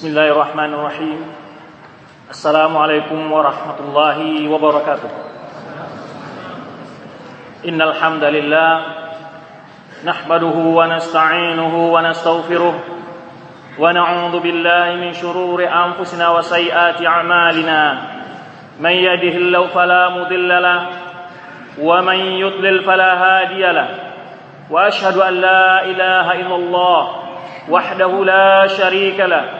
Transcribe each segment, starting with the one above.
بسم الله الرحمن الرحيم. السلام عليكم ورحمة الله وبركاته. إن الحمد لله نحمده ونستعينه ونستغفره ونعوذ بالله من شرور أنفسنا وسيئات أعمالنا. من يهده الله فلا مضل له ومن يضلل فلا هادي له. وأشهد أن لا إله إلا الله وحده لا شريك له.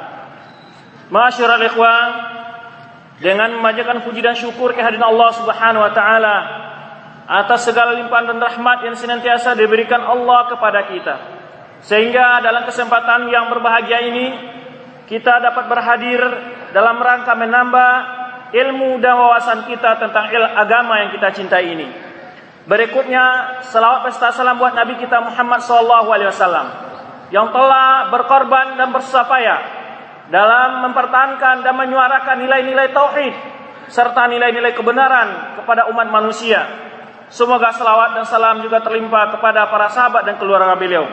Masyarul ikhwan, dengan memanjatkan puji dan syukur kehadiran Allah Subhanahu wa taala atas segala limpahan dan rahmat yang senantiasa diberikan Allah kepada kita. Sehingga dalam kesempatan yang berbahagia ini kita dapat berhadir dalam rangka menambah ilmu dan wawasan kita tentang il agama yang kita cintai ini. Berikutnya salawat pesta salam buat Nabi kita Muhammad SAW yang telah berkorban dan bersusah payah dalam mempertahankan dan menyuarakan nilai-nilai tauhid serta nilai-nilai kebenaran kepada umat manusia. Semoga selawat dan salam juga terlimpah kepada para sahabat dan keluarga beliau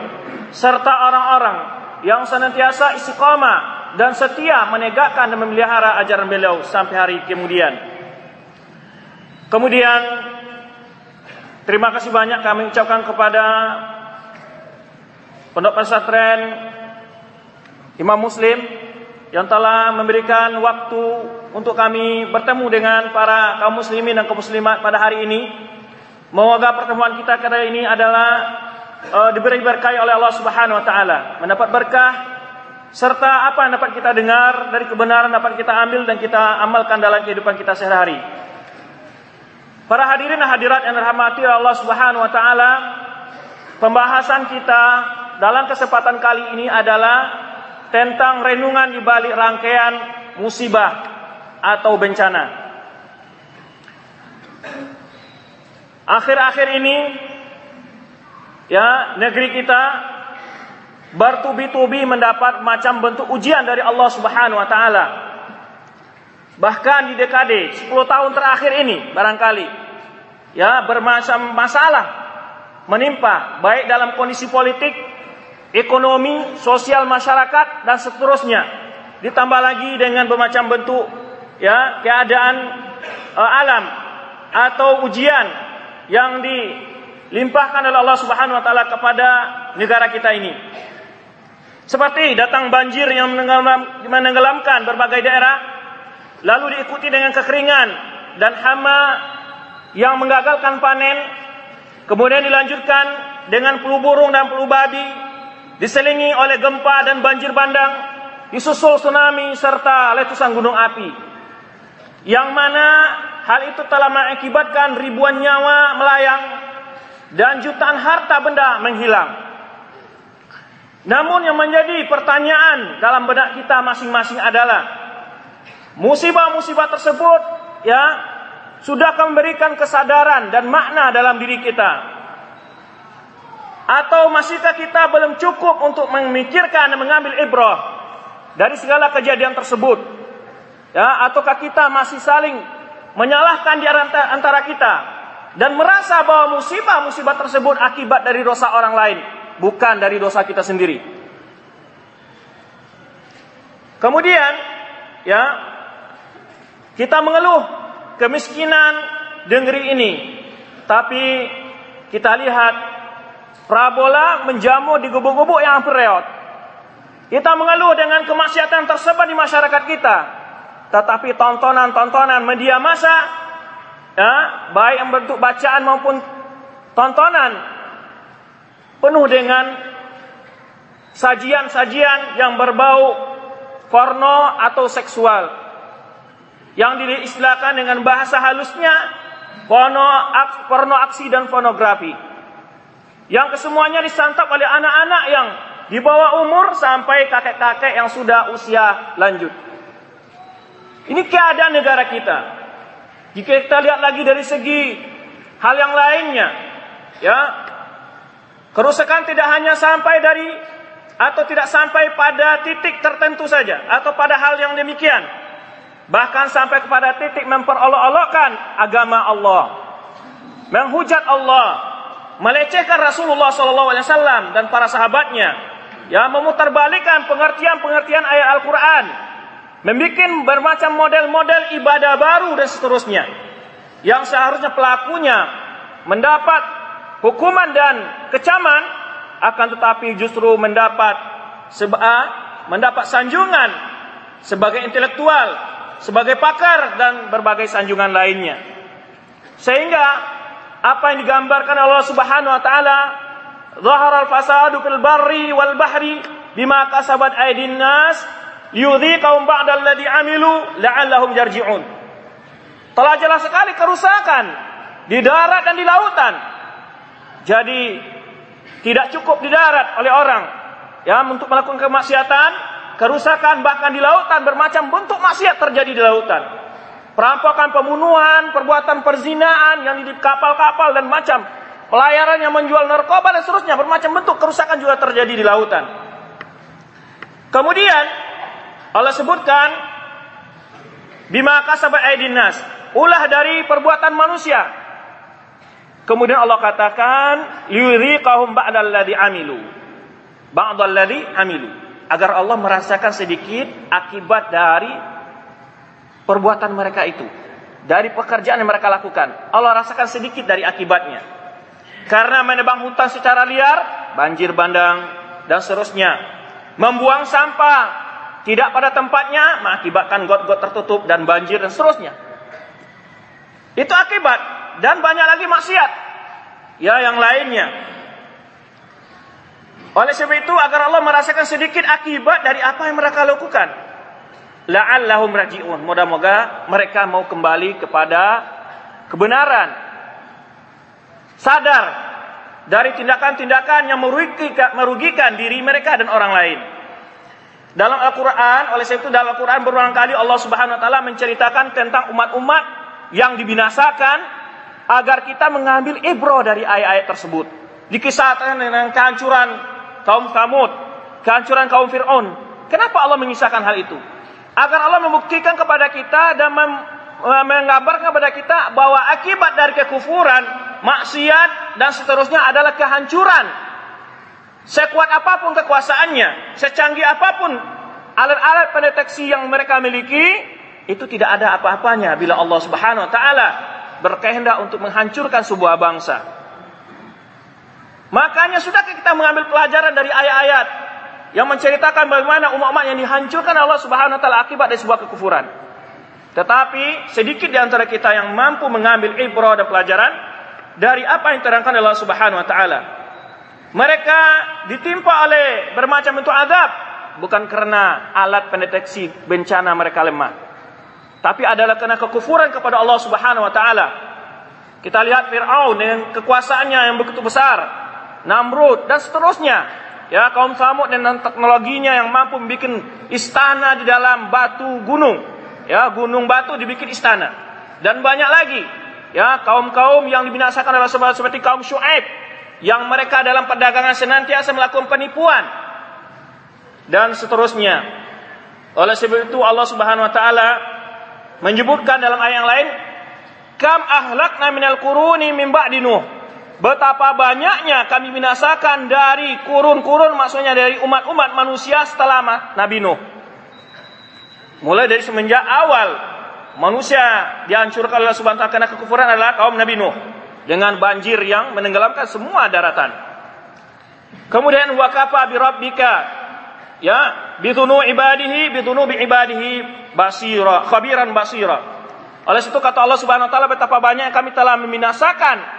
serta orang-orang yang senantiasa istiqamah dan setia menegakkan dan memelihara ajaran beliau sampai hari kemudian. Kemudian terima kasih banyak kami ucapkan kepada Pondok Pesantren Imam Muslim yang telah memberikan waktu untuk kami bertemu dengan para kaum muslimin dan kaum muslimat pada hari ini. Semoga pertemuan kita kali ini adalah uh, diberi berkah oleh Allah Subhanahu wa taala, mendapat berkah serta apa yang dapat kita dengar dari kebenaran dapat kita ambil dan kita amalkan dalam kehidupan kita sehari-hari. Para hadirin dan hadirat yang dirahmati Allah Subhanahu wa taala, pembahasan kita dalam kesempatan kali ini adalah tentang renungan di balik rangkaian musibah atau bencana. Akhir-akhir ini ya negeri kita bertubi-tubi mendapat macam bentuk ujian dari Allah Subhanahu wa taala. Bahkan di dekade 10 tahun terakhir ini barangkali ya bermacam masalah menimpa baik dalam kondisi politik ekonomi, sosial masyarakat dan seterusnya. Ditambah lagi dengan bermacam bentuk ya keadaan uh, alam atau ujian yang dilimpahkan oleh Allah Subhanahu wa taala kepada negara kita ini. Seperti datang banjir yang menenggelamkan berbagai daerah, lalu diikuti dengan kekeringan dan hama yang menggagalkan panen, kemudian dilanjutkan dengan flu burung dan flu babi diselingi oleh gempa dan banjir bandang, disusul tsunami serta letusan gunung api. Yang mana hal itu telah mengakibatkan ribuan nyawa melayang dan jutaan harta benda menghilang. Namun yang menjadi pertanyaan dalam benak kita masing-masing adalah musibah-musibah tersebut ya sudah memberikan kesadaran dan makna dalam diri kita atau masihkah kita belum cukup untuk memikirkan dan mengambil ibrah dari segala kejadian tersebut? Ya, ataukah kita masih saling menyalahkan di antara kita dan merasa bahwa musibah-musibah tersebut akibat dari dosa orang lain, bukan dari dosa kita sendiri. Kemudian, ya, kita mengeluh kemiskinan negeri ini, tapi kita lihat Prabola menjamu di gubuk-gubuk yang hampir reot. Kita mengeluh dengan kemaksiatan tersebar di masyarakat kita. tetapi tontonan-tontonan media massa ya, baik yang bentuk bacaan maupun tontonan penuh dengan sajian-sajian yang berbau porno atau seksual yang diistilahkan dengan bahasa halusnya porno, porno aksi dan pornografi yang kesemuanya disantap oleh anak-anak yang di bawah umur sampai kakek-kakek yang sudah usia lanjut. Ini keadaan negara kita. Jika kita lihat lagi dari segi hal yang lainnya, ya, kerusakan tidak hanya sampai dari atau tidak sampai pada titik tertentu saja atau pada hal yang demikian. Bahkan sampai kepada titik memperolok-olokkan agama Allah. Menghujat Allah, melecehkan Rasulullah SAW dan para sahabatnya, ya memutarbalikkan pengertian-pengertian ayat Al-Quran, membuat bermacam model-model ibadah baru dan seterusnya yang seharusnya pelakunya mendapat hukuman dan kecaman akan tetapi justru mendapat seba, mendapat sanjungan sebagai intelektual, sebagai pakar dan berbagai sanjungan lainnya. Sehingga apa yang digambarkan Allah Subhanahu wa taala, "Dhahara al-fasadu fil barri wal bahri bima kasabat aydin nas liyudhiqahum ba'da alladhi amilu la'allahum yarji'un. Telah jelas sekali kerusakan di darat dan di lautan. Jadi tidak cukup di darat oleh orang ya untuk melakukan kemaksiatan, kerusakan bahkan di lautan bermacam bentuk maksiat terjadi di lautan. Perampokan, pembunuhan, perbuatan perzinaan yang di kapal-kapal dan macam pelayaran yang menjual narkoba dan seterusnya bermacam bentuk kerusakan juga terjadi di lautan. Kemudian Allah sebutkan bima kasabat aydin nas, ulah dari perbuatan manusia. Kemudian Allah katakan liyuriqahum ba'dalladzi amilu. Ba'dalladzi amilu. Agar Allah merasakan sedikit akibat dari perbuatan mereka itu. Dari pekerjaan yang mereka lakukan. Allah rasakan sedikit dari akibatnya. Karena menebang hutan secara liar, banjir bandang, dan seterusnya. Membuang sampah, tidak pada tempatnya mengakibatkan got-got tertutup dan banjir dan seterusnya. Itu akibat dan banyak lagi maksiat. Ya yang lainnya. Oleh sebab itu agar Allah merasakan sedikit akibat dari apa yang mereka lakukan. La'allahum raji'un. Moga-moga mereka mau kembali kepada kebenaran. Sadar dari tindakan-tindakan yang merugikan, merugikan diri mereka dan orang lain. Dalam Al-Quran, oleh sebab itu dalam Al-Quran berulang kali Allah Subhanahu Wa Taala menceritakan tentang umat-umat yang dibinasakan agar kita mengambil ibro dari ayat-ayat tersebut. Dikisahkan dengan kehancuran kaum Samud, kehancuran kaum Fir'aun. Kenapa Allah mengisahkan hal itu? Agar Allah membuktikan kepada kita dan menggambarkan kepada kita bahwa akibat dari kekufuran, maksiat dan seterusnya adalah kehancuran Sekuat apa pun kekuasaannya, secanggih apa pun alat-alat pendeteksi yang mereka miliki, itu tidak ada apa-apanya bila Allah Subhanahu wa taala berkehendak untuk menghancurkan sebuah bangsa. Makanya sudah kita mengambil pelajaran dari ayat-ayat yang menceritakan bagaimana umat-umat yang dihancurkan Allah Subhanahu wa taala akibat dari sebuah kekufuran. Tetapi sedikit di antara kita yang mampu mengambil ibrah dan pelajaran dari apa yang terangkan Allah Subhanahu wa taala. Mereka ditimpa oleh bermacam bentuk adab bukan karena alat pendeteksi bencana mereka lemah, tapi adalah karena kekufuran kepada Allah Subhanahu wa taala. Kita lihat Firaun dengan kekuasaannya yang begitu besar, Namrud dan seterusnya. Ya, kaum Samud dengan teknologinya yang mampu membuat istana di dalam batu gunung. Ya, gunung batu dibikin istana. Dan banyak lagi. Ya, kaum-kaum yang dibinasakan adalah seperti kaum Syuaib yang mereka dalam perdagangan senantiasa melakukan penipuan dan seterusnya. Oleh sebab itu Allah Subhanahu wa taala menyebutkan dalam ayat yang lain, "Kam ahlakna minal quruni min ba'di Nuh." Betapa banyaknya kami binasakan dari kurun-kurun maksudnya dari umat-umat manusia setelah Nabi Nuh. Mulai dari semenjak awal manusia dihancurkan oleh Subhanahu wa karena kekufuran adalah kaum Nabi Nuh dengan banjir yang menenggelamkan semua daratan. Kemudian wakafa bi rabbika ya bidunu ibadihi bidunu bi ibadihi basira khabiran basira. Oleh situ kata Allah Subhanahu wa taala betapa banyak kami telah membinasakan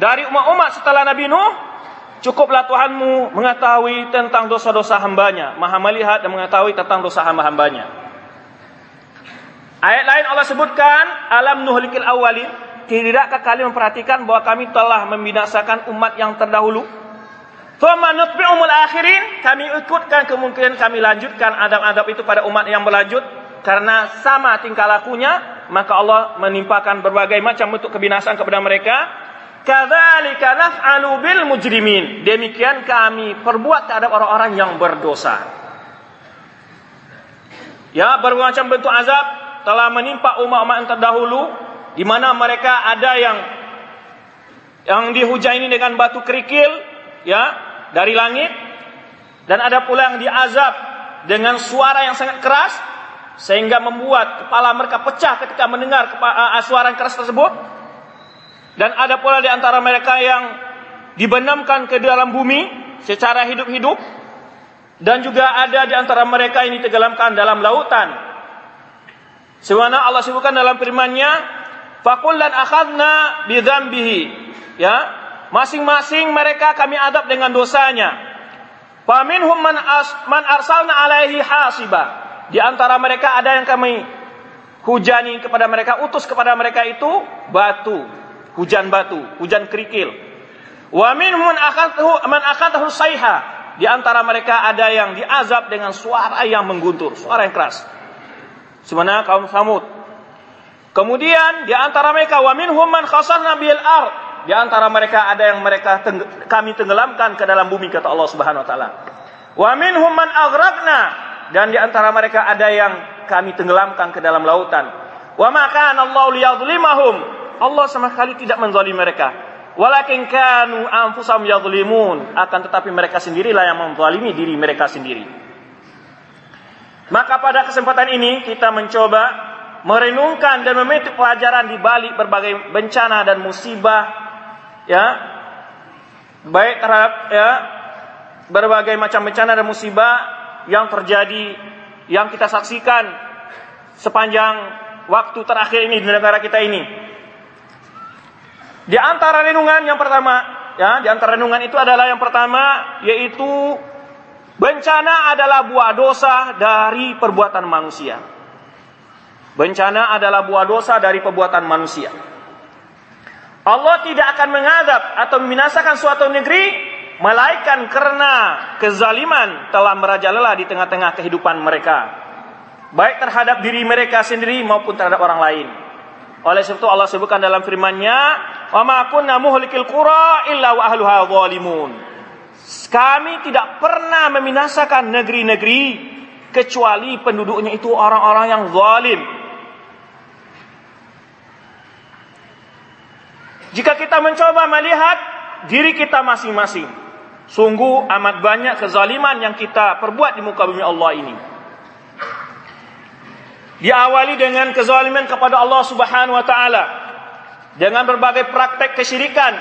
dari umat-umat setelah Nabi Nuh Cukuplah Tuhanmu mengetahui tentang dosa-dosa hambanya. Maha melihat dan mengetahui tentang dosa hamba-hambanya. Ayat lain Allah sebutkan, Alam nuhlikil awalin. Tidakkah kalian memperhatikan bahwa kami telah membinasakan umat yang terdahulu? Nutbi'umul akhirin. Kami ikutkan kemungkinan kami lanjutkan adab-adab itu pada umat yang berlanjut. Karena sama tingkah lakunya, maka Allah menimpakan berbagai macam bentuk kebinasaan kepada mereka Kadzalika naf'alu bil mujrimin. Demikian kami perbuat terhadap orang-orang yang berdosa. Ya, bermacam bentuk azab telah menimpa umat-umat yang terdahulu di mana mereka ada yang yang dihujani dengan batu kerikil ya dari langit dan ada pula yang diazab dengan suara yang sangat keras sehingga membuat kepala mereka pecah ketika mendengar suara yang keras tersebut dan ada pula di antara mereka yang dibenamkan ke dalam bumi secara hidup-hidup. Dan juga ada di antara mereka yang ditenggelamkan dalam lautan. Sebagaimana Allah sebutkan dalam firman-Nya, "Fakullan akhadna bidzambihi." Ya, masing-masing mereka kami adab dengan dosanya. Faminhum man, man arsalna alaihi hasiba. Di antara mereka ada yang kami hujani kepada mereka, utus kepada mereka itu batu hujan batu, hujan kerikil. Wa minhum akhadhu man akhadhu sayha. Di antara mereka ada yang diazab dengan suara yang mengguntur, suara yang keras. Sebenarnya kaum Samud. Kemudian di antara mereka wa minhum man khasarna bil ard. Di antara mereka ada yang mereka kami tenggelamkan ke dalam bumi kata Allah Subhanahu wa taala. Wa minhum man aghraqna dan di antara mereka ada yang kami tenggelamkan ke dalam lautan. Wa ma kana Allah liyadhlimahum Allah sama sekali tidak menzalim mereka. Walakin kanu anfusam yadhlimun. Akan tetapi mereka sendirilah yang menzalimi diri mereka sendiri. Maka pada kesempatan ini kita mencoba merenungkan dan memetik pelajaran di balik berbagai bencana dan musibah ya baik terhadap ya berbagai macam bencana dan musibah yang terjadi yang kita saksikan sepanjang waktu terakhir ini di negara kita ini di antara renungan yang pertama, ya, di antara renungan itu adalah yang pertama yaitu bencana adalah buah dosa dari perbuatan manusia. Bencana adalah buah dosa dari perbuatan manusia. Allah tidak akan mengadab atau membinasakan suatu negeri melainkan karena kezaliman telah merajalela di tengah-tengah kehidupan mereka, baik terhadap diri mereka sendiri maupun terhadap orang lain. Oleh sebab itu Allah sebutkan dalam firman-Nya, "Wa ma kunna muhlikil qura illa wa ahluha zalimun." Kami tidak pernah membinasakan negeri-negeri kecuali penduduknya itu orang-orang yang zalim. Jika kita mencoba melihat diri kita masing-masing, sungguh amat banyak kezaliman yang kita perbuat di muka bumi Allah ini. Diawali dengan kezaliman kepada Allah Subhanahu wa taala dengan berbagai praktek kesyirikan.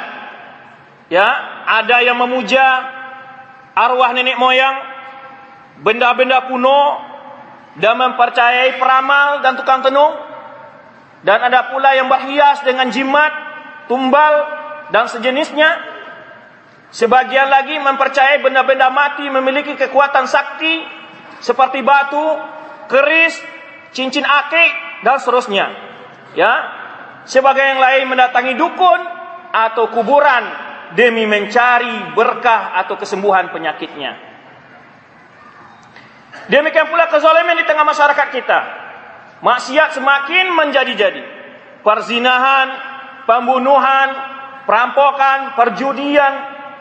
Ya, ada yang memuja arwah nenek moyang, benda-benda kuno dan mempercayai peramal dan tukang tenung. Dan ada pula yang berhias dengan jimat, tumbal dan sejenisnya. Sebagian lagi mempercayai benda-benda mati memiliki kekuatan sakti seperti batu, keris, cincin akik dan seterusnya. Ya. Sebagai yang lain mendatangi dukun atau kuburan demi mencari berkah atau kesembuhan penyakitnya. Demikian pula kezaliman di tengah masyarakat kita. Maksiat semakin menjadi-jadi. Perzinahan, pembunuhan, perampokan, perjudian,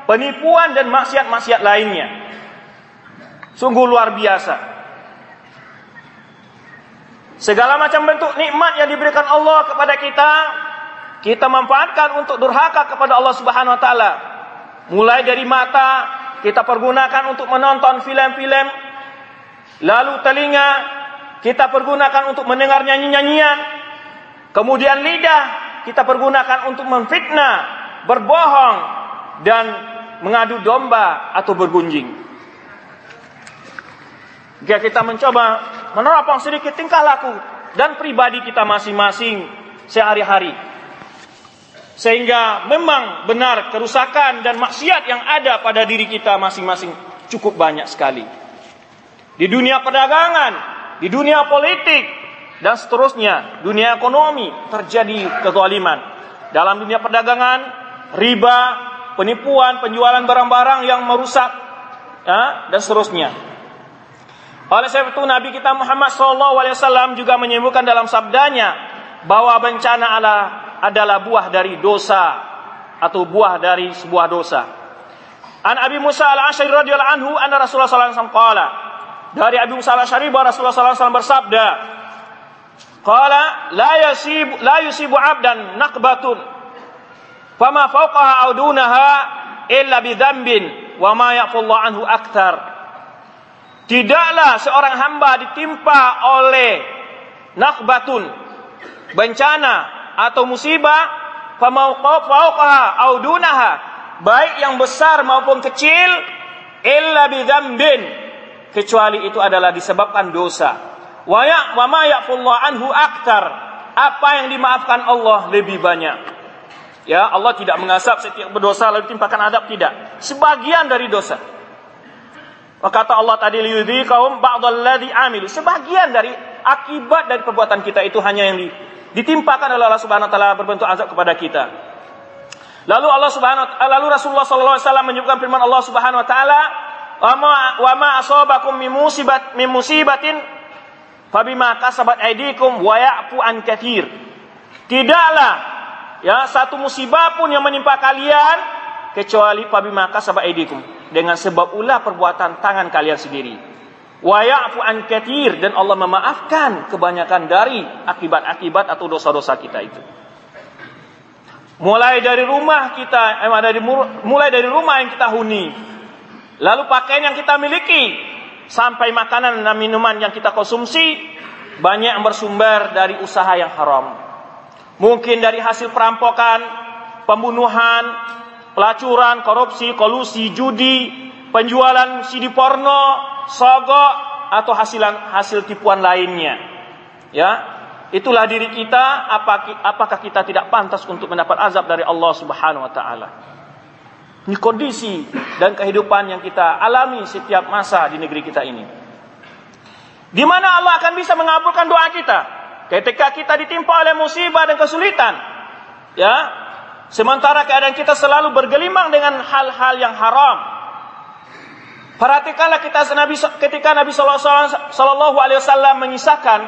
penipuan dan maksiat-maksiat lainnya. Sungguh luar biasa. Segala macam bentuk nikmat yang diberikan Allah kepada kita, kita manfaatkan untuk durhaka kepada Allah Subhanahu wa taala. Mulai dari mata kita pergunakan untuk menonton film-film, lalu telinga kita pergunakan untuk mendengar nyanyi-nyanyian, kemudian lidah kita pergunakan untuk memfitnah, berbohong dan mengadu domba atau bergunjing. Jika kita mencoba menerapkan sedikit tingkah laku dan pribadi kita masing-masing sehari-hari. Sehingga memang benar kerusakan dan maksiat yang ada pada diri kita masing-masing cukup banyak sekali. Di dunia perdagangan, di dunia politik, dan seterusnya, dunia ekonomi terjadi kezaliman. Dalam dunia perdagangan, riba, penipuan, penjualan barang-barang yang merusak, ya, dan seterusnya. Oleh sebab itu Nabi kita Muhammad SAW juga menyebutkan dalam sabdanya bahwa bencana adalah, adalah buah dari dosa atau buah dari sebuah dosa. An Abi Musa al-Asy'ari radhiyallahu anhu anna Rasulullah sallallahu alaihi wasallam dari Abi Musa al-Asy'ari bahwa Rasulullah sallallahu alaihi wasallam bersabda qala la yasibu la yusibu 'abdan naqbatun fama fawqaha audunaha illa bi dzambin wa ma yaqullahu anhu akthar Tidaklah seorang hamba ditimpa oleh nakbatun bencana atau musibah famauqaha audunaha baik yang besar maupun kecil illa bidzambin kecuali itu adalah disebabkan dosa. Wa ya wa ma anhu aktar apa yang dimaafkan Allah lebih banyak. Ya Allah tidak mengasap setiap berdosa lalu timpakan adab tidak. Sebagian dari dosa kata Allah tadi liyudhi kaum ba'dalladhi amilu sebagian dari akibat dari perbuatan kita itu hanya yang ditimpakan oleh Allah Subhanahu wa taala berbentuk azab kepada kita. Lalu Allah Subhanahu lalu Rasulullah sallallahu alaihi wasallam menyebutkan firman Allah Subhanahu wa taala, "Wa ma asabakum min musibat min musibatin fabima kasabat aydikum wa ya'fu an katsir." Tidaklah ya satu musibah pun yang menimpa kalian kecuali fabima kasabat aydikum dengan sebab ulah perbuatan tangan kalian sendiri wa ya'fu an katir dan Allah memaafkan kebanyakan dari akibat-akibat atau dosa-dosa kita itu. Mulai dari rumah kita, eh, dari mulai dari rumah yang kita huni, lalu pakaian yang kita miliki, sampai makanan dan minuman yang kita konsumsi, banyak yang bersumber dari usaha yang haram. Mungkin dari hasil perampokan, pembunuhan, pelacuran, korupsi, kolusi, judi, penjualan CD porno, sogok atau hasilan hasil tipuan lainnya. Ya, itulah diri kita apakah kita tidak pantas untuk mendapat azab dari Allah Subhanahu wa taala. Ini kondisi dan kehidupan yang kita alami setiap masa di negeri kita ini. Di mana Allah akan bisa mengabulkan doa kita ketika kita ditimpa oleh musibah dan kesulitan. Ya, sementara keadaan kita selalu bergelimang dengan hal-hal yang haram, Perhatikanlah kita Nabi ketika Nabi Shallallahu Alaihi Wasallam mengisahkan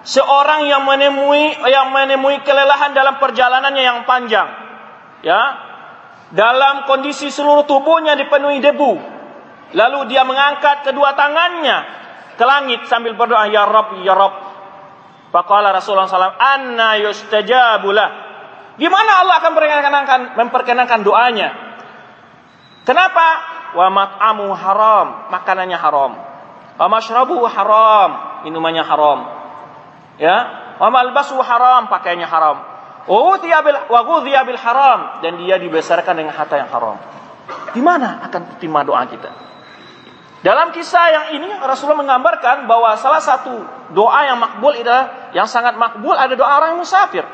seorang yang menemui yang menemui kelelahan dalam perjalanannya yang panjang, ya, dalam kondisi seluruh tubuhnya dipenuhi debu, lalu dia mengangkat kedua tangannya ke langit sambil berdoa ya Rob ya Rob. Faqala Rasulullah SAW, Anna yustajabulah. Gimana Allah akan memperkenankan, memperkenankan doanya? Kenapa? wa mat'amu haram, makanannya haram. Wa mashrabu haram, minumannya haram. Ya, wa malbasu haram, pakaiannya haram. Wa bil haram dan dia dibesarkan dengan harta yang haram. Di mana akan terima doa kita? Dalam kisah yang ini Rasulullah menggambarkan bahwa salah satu doa yang makbul adalah yang sangat makbul ada doa orang yang musafir.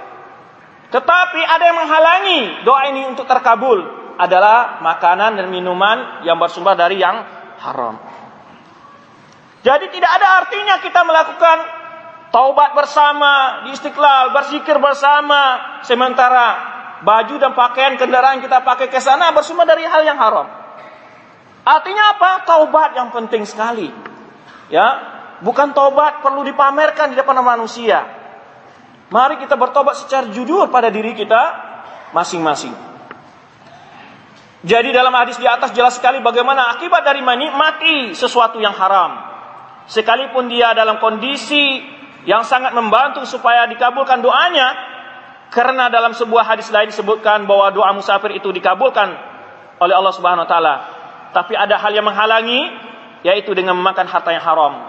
Tetapi ada yang menghalangi doa ini untuk terkabul adalah makanan dan minuman yang bersumber dari yang haram. Jadi tidak ada artinya kita melakukan taubat bersama di Istiqlal, berzikir bersama sementara baju dan pakaian kendaraan kita pakai ke sana bersumber dari hal yang haram. Artinya apa? Taubat yang penting sekali. Ya, bukan taubat perlu dipamerkan di depan manusia. Mari kita bertobat secara jujur pada diri kita masing-masing. Jadi dalam hadis di atas jelas sekali bagaimana akibat dari menikmati sesuatu yang haram. Sekalipun dia dalam kondisi yang sangat membantu supaya dikabulkan doanya, karena dalam sebuah hadis lain disebutkan bahwa doa musafir itu dikabulkan oleh Allah Subhanahu wa taala. Tapi ada hal yang menghalangi yaitu dengan memakan harta yang haram.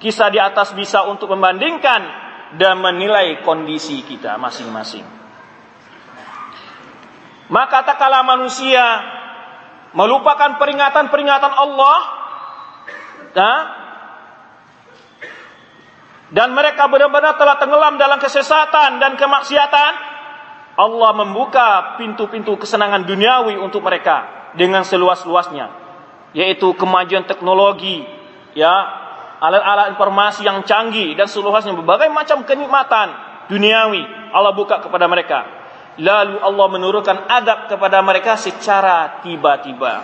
Kisah di atas bisa untuk membandingkan dan menilai kondisi kita masing-masing. Maka tak kala manusia melupakan peringatan-peringatan Allah, dan mereka benar-benar telah tenggelam dalam kesesatan dan kemaksiatan, Allah membuka pintu-pintu kesenangan duniawi untuk mereka dengan seluas-luasnya, yaitu kemajuan teknologi, ya, alat-alat informasi yang canggih dan seluasnya berbagai macam kenikmatan duniawi Allah buka kepada mereka. Lalu Allah menurunkan adab kepada mereka secara tiba-tiba.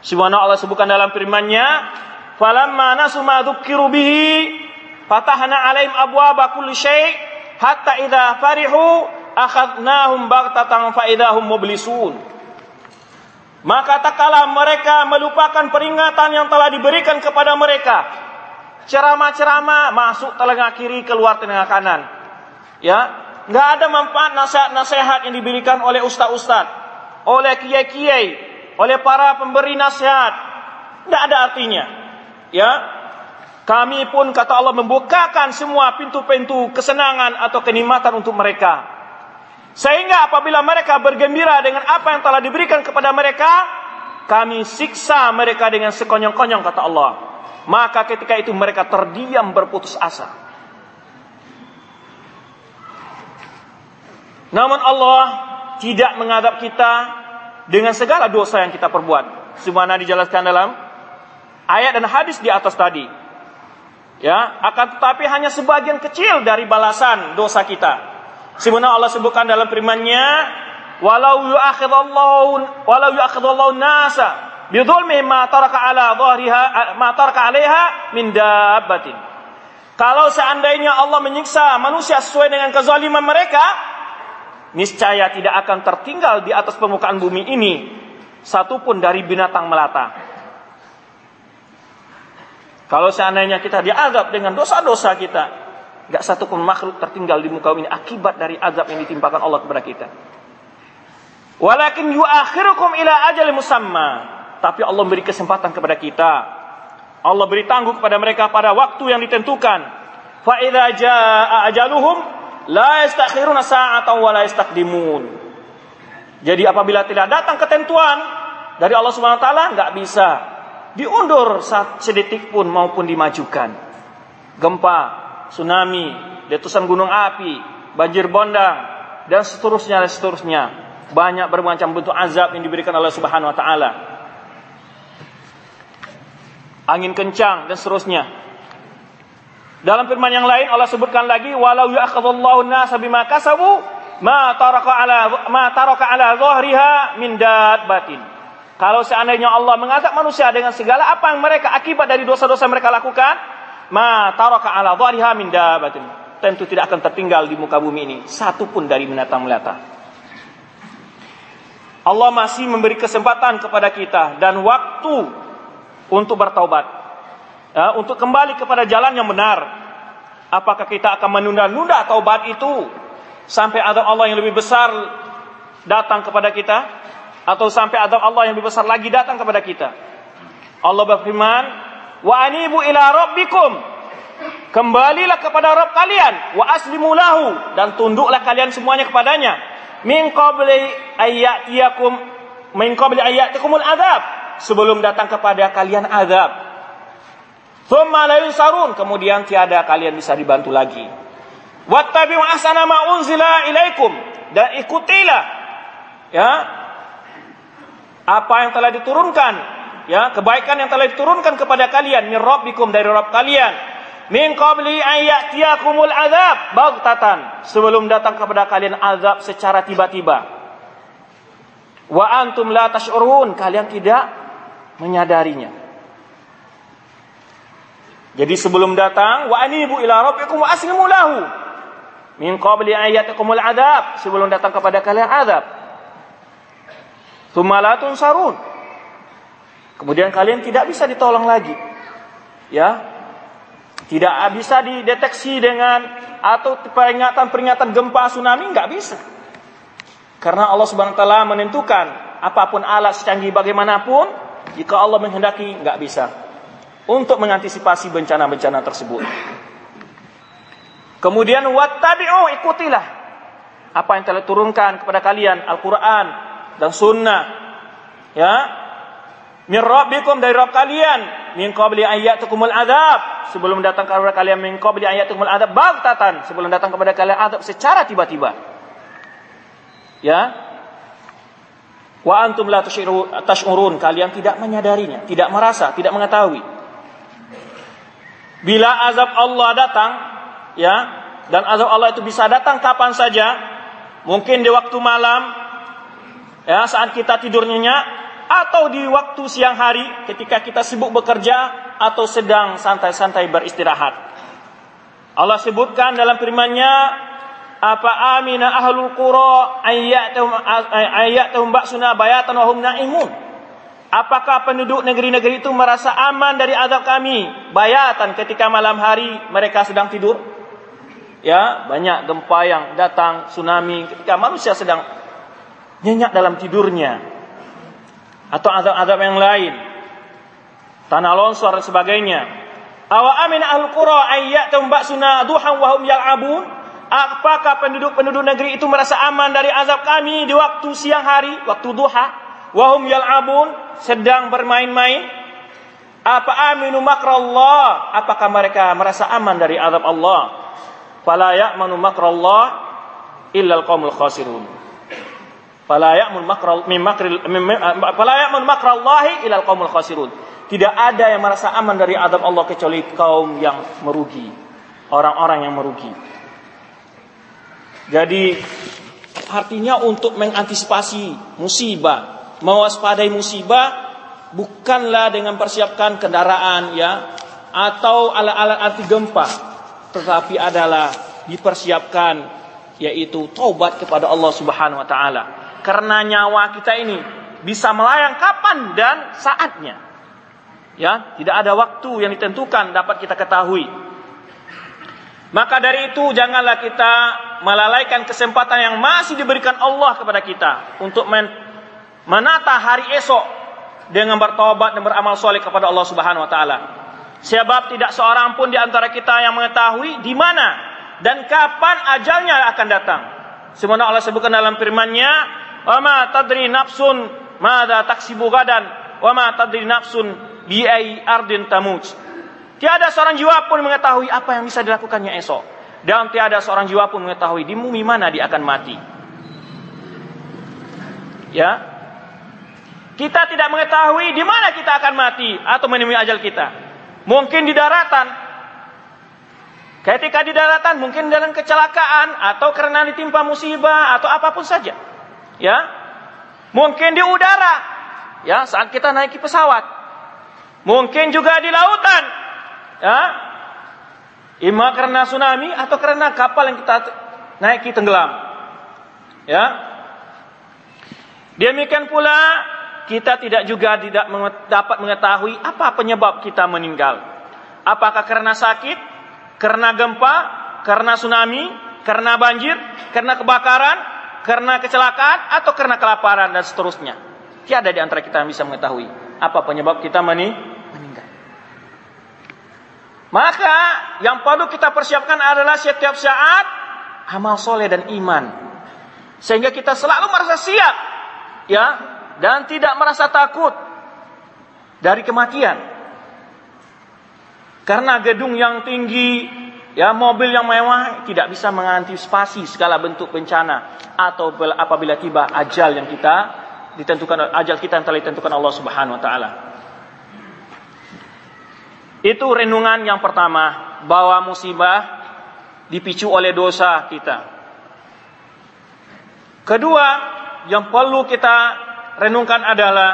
Sebagaimana Allah sebutkan dalam firman-Nya, "Falamma nasu ma dzukiru bihi, fatahna 'alaihim abwaaba kulli syai' hatta idza farihu akhadnahum baghtatan fa idahum mublisun." Maka tak kala mereka melupakan peringatan yang telah diberikan kepada mereka. Ceramah-ceramah masuk telinga kiri keluar telinga kanan. Ya, nggak ada manfaat nasihat-nasihat yang diberikan oleh ustaz-ustaz, oleh kiai-kiai, oleh para pemberi nasihat. Nggak ada artinya. Ya, kami pun kata Allah membukakan semua pintu-pintu kesenangan atau kenikmatan untuk mereka. Sehingga apabila mereka bergembira dengan apa yang telah diberikan kepada mereka, kami siksa mereka dengan sekonyong-konyong kata Allah. Maka ketika itu mereka terdiam berputus asa. Namun Allah tidak mengadab kita dengan segala dosa yang kita perbuat. Sebagaimana dijelaskan dalam ayat dan hadis di atas tadi. Ya, akan tetapi hanya sebagian kecil dari balasan dosa kita. Sebagaimana Allah sebutkan dalam firman-Nya, "Walau yu'akhidallahu walau yu'akhidallahu nasa bidzulmi ma taraka ala dhahriha ma taraka 'alaiha min dabbatin." Kalau seandainya Allah menyiksa manusia sesuai dengan kezaliman mereka, niscaya tidak akan tertinggal di atas permukaan bumi ini satupun dari binatang melata. Kalau seandainya kita diazab dengan dosa-dosa kita, Gak satu pun makhluk tertinggal di muka ini akibat dari azab yang ditimpakan Allah kepada kita. Walakin yuakhirukum ila ajal musamma. Tapi Allah beri kesempatan kepada kita. Allah beri tangguh kepada mereka pada waktu yang ditentukan. Fa idza jaa ajaluhum la yastakhiruna sa'atan wa la yastaqdimun. Jadi apabila tidak datang ketentuan dari Allah Subhanahu wa taala enggak bisa diundur sedetik pun maupun dimajukan. Gempa, tsunami, letusan gunung api, banjir bondang, dan seterusnya dan seterusnya. Banyak bermacam bentuk azab yang diberikan oleh Subhanahu wa taala. Angin kencang dan seterusnya. Dalam firman yang lain Allah sebutkan lagi walau ya'khudullahu an-nasa bima kasabu ma taraka ala ma taraka ala dhahriha min dabbatin. Kalau seandainya Allah mengazab manusia dengan segala apa yang mereka akibat dari dosa-dosa mereka lakukan, ma taraka ala dhariha min dabatin. Tentu tidak akan tertinggal di muka bumi ini satu pun dari binatang melata. Allah masih memberi kesempatan kepada kita dan waktu untuk bertaubat. Ya, untuk kembali kepada jalan yang benar. Apakah kita akan menunda-nunda taubat itu sampai adab Allah yang lebih besar datang kepada kita atau sampai adab Allah yang lebih besar lagi datang kepada kita? Allah berfirman, Wa anibu ila rabbikum. Kembalilah kepada Rabb kalian. Wa aslimu lahu. Dan tunduklah kalian semuanya kepadanya. Min qabli ayyatiyakum. Min qabli ayyatikumul azab. Sebelum datang kepada kalian azab. Yunsarun. Kemudian tiada kalian bisa dibantu lagi. Wattabi'u ahsana ma unzila ilaikum. Dan ikutilah. Ya. Apa yang telah diturunkan ya kebaikan yang telah diturunkan kepada kalian min rabbikum dari rabb kalian min qabli an ya'tiyakumul azab baghtatan sebelum datang kepada kalian azab secara tiba-tiba wa antum la tash'urun kalian tidak menyadarinya jadi sebelum datang wa anibu ila rabbikum wa aslimu lahu min qabli an ya'tiyakumul azab sebelum datang kepada kalian azab Tsumma la tunsarun Kemudian kalian tidak bisa ditolong lagi. Ya. Tidak bisa dideteksi dengan atau peringatan-peringatan gempa tsunami nggak bisa. Karena Allah Subhanahu wa taala menentukan apa pun alat secanggih bagaimanapun jika Allah menghendaki nggak bisa. Untuk mengantisipasi bencana-bencana tersebut. Kemudian wattabi'u ikutilah. Apa yang telah turunkan kepada kalian Al-Qur'an dan sunnah. Ya, min rabbikum dari Rabb kalian. Min qabli ayyatukumul adab. Sebelum datang kepada kalian min qabli ayyatukumul adab. Baghtatan sebelum datang kepada kalian adab secara tiba-tiba. Ya wa antum la tash'urun kalian tidak menyadarinya tidak merasa tidak mengetahui bila azab Allah datang ya dan azab Allah itu bisa datang kapan saja mungkin di waktu malam ya saat kita tidur nyenyak atau di waktu siang hari ketika kita sibuk bekerja atau sedang santai-santai beristirahat. Allah sebutkan dalam firman-Nya apa amina ahlul qura ayyatum ayyatum ba'suna bayatan wa hum naimun. Apakah penduduk negeri-negeri itu merasa aman dari azab kami? Bayatan ketika malam hari mereka sedang tidur? Ya, banyak gempa yang datang, tsunami ketika manusia sedang nyenyak dalam tidurnya. Atau azab-azab yang lain. Tanah longsor dan sebagainya. Awa amin ahlul qura ayyatum ba'suna duhan wa hum yal'abun apakah penduduk-penduduk negeri itu merasa aman dari azab kami di waktu siang hari waktu duha wa hum yal'abun sedang bermain-main apa aminu makrallah apakah mereka merasa aman dari azab Allah fala ya'manu makrallah illa al-qaumul khasirun Fala ya'mun makral min makril fala ya'mun qaumul. Tidak ada yang merasa aman dari adab Allah kecuali kaum yang merugi. Orang-orang yang merugi. Jadi artinya untuk mengantisipasi musibah, mewaspadai musibah bukanlah dengan persiapkan kendaraan ya atau alat-alat anti gempa, tetapi adalah dipersiapkan yaitu taubat kepada Allah Subhanahu wa taala karena nyawa kita ini bisa melayang kapan dan saatnya. Ya, tidak ada waktu yang ditentukan dapat kita ketahui. Maka dari itu janganlah kita melalaikan kesempatan yang masih diberikan Allah kepada kita untuk men menata hari esok dengan bertobat dan beramal soleh kepada Allah Subhanahu wa taala. Sebab tidak seorang pun di antara kita yang mengetahui di mana dan kapan ajalnya akan datang. Sebenarnya Allah sebutkan dalam firman-Nya, wa ma tadri nafsun madza taksibu gadan wa ma tadri nafsun bi ardin tamuj tiada seorang jiwa pun mengetahui apa yang bisa dilakukannya esok. Dan tiada seorang jiwa pun mengetahui di bumi mana dia akan mati. Ya? Kita tidak mengetahui di mana kita akan mati atau menemui ajal kita. Mungkin di daratan. Ketika di daratan mungkin dalam kecelakaan atau karena ditimpa musibah atau apa pun saja. Ya? Mungkin di udara. Ya saat kita naiki pesawat. Mungkin juga di lautan ya ima karena tsunami atau karena kapal yang kita naiki tenggelam ya demikian pula kita tidak juga tidak dapat mengetahui apa penyebab kita meninggal apakah karena sakit karena gempa karena tsunami karena banjir karena kebakaran karena kecelakaan atau karena kelaparan dan seterusnya. Tiada di antara kita yang bisa mengetahui apa penyebab kita meninggal. Maka yang perlu kita persiapkan adalah setiap saat amal soleh dan iman. Sehingga kita selalu merasa siap ya dan tidak merasa takut dari kematian. Karena gedung yang tinggi, Ya, mobil yang mewah tidak bisa mengantisipasi segala bentuk bencana atau apabila tiba ajal yang kita ditentukan ajal kita yang telah ditentukan Allah Subhanahu wa taala. Itu renungan yang pertama, bahwa musibah dipicu oleh dosa kita. Kedua, yang perlu kita renungkan adalah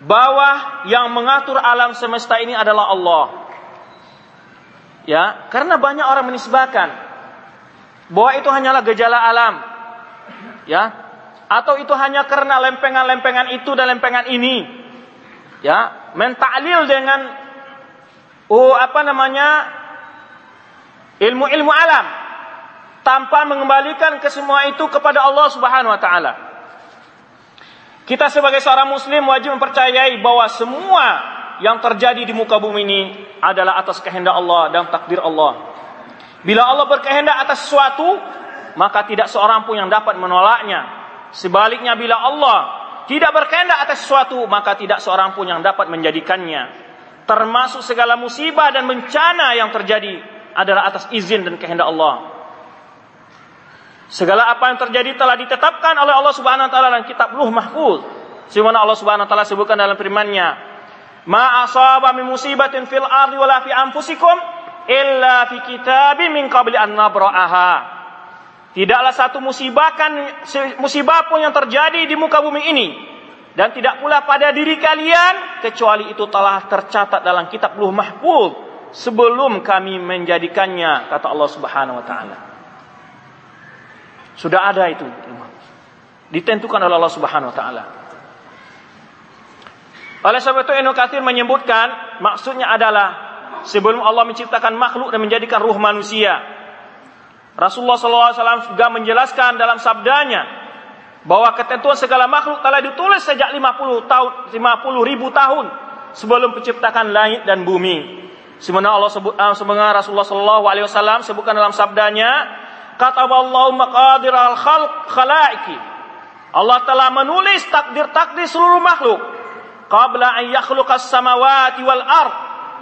bahwa yang mengatur alam semesta ini adalah Allah. Ya, karena banyak orang menisbahkan bahwa itu hanyalah gejala alam. Ya. Atau itu hanya karena lempengan-lempengan itu dan lempengan ini. Ya, mentaklil dengan oh apa namanya? ilmu-ilmu alam tanpa mengembalikan ke semua itu kepada Allah Subhanahu wa taala. Kita sebagai seorang muslim wajib mempercayai bahwa semua yang terjadi di muka bumi ini adalah atas kehendak Allah dan takdir Allah. Bila Allah berkehendak atas sesuatu, maka tidak seorang pun yang dapat menolaknya. Sebaliknya bila Allah tidak berkehendak atas sesuatu, maka tidak seorang pun yang dapat menjadikannya. Termasuk segala musibah dan bencana yang terjadi adalah atas izin dan kehendak Allah. Segala apa yang terjadi telah ditetapkan oleh Allah Subhanahu wa taala dalam kitab Luh Mahfuz. Sebagaimana Allah Subhanahu wa taala sebutkan dalam firman-Nya, "Ma asaba min musibatin fil ardi wala fi anfusikum illa fi kitabim min qabli an nabra'aha." Tidaklah satu musibah kan musibah pun yang terjadi di muka bumi ini dan tidak pula pada diri kalian kecuali itu telah tercatat dalam kitab Luh Mahfuz sebelum kami menjadikannya kata Allah Subhanahu wa taala. Sudah ada itu ditentukan oleh Allah Subhanahu wa taala. Oleh sebab itu Ibnu Katsir menyebutkan maksudnya adalah sebelum Allah menciptakan makhluk dan menjadikan ruh manusia Rasulullah SAW juga menjelaskan dalam sabdanya bahwa ketentuan segala makhluk telah ditulis sejak 50 tahun 50 ribu tahun sebelum penciptakan langit dan bumi. Sebenarnya Allah sebut uh, sebenarnya Rasulullah sallallahu alaihi wasallam sebutkan dalam sabdanya, "Kataballahu maqadir al-khalq khalaiki." Allah telah menulis takdir-takdir seluruh makhluk qabla an yakhluqas samawati wal ard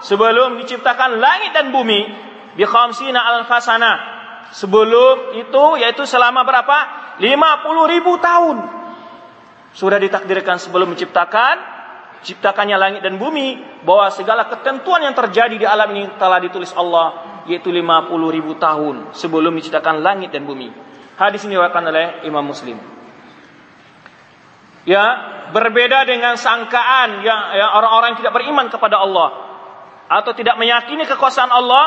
sebelum diciptakan langit dan bumi bi khamsina al-fasana Sebelum itu yaitu selama berapa? 50 ribu tahun. Sudah ditakdirkan sebelum menciptakan ciptakannya langit dan bumi bahwa segala ketentuan yang terjadi di alam ini telah ditulis Allah yaitu 50 ribu tahun sebelum diciptakan langit dan bumi. Hadis ini diriwayatkan oleh Imam Muslim. Ya, berbeda dengan sangkaan yang ya, orang-orang yang tidak beriman kepada Allah atau tidak meyakini kekuasaan Allah,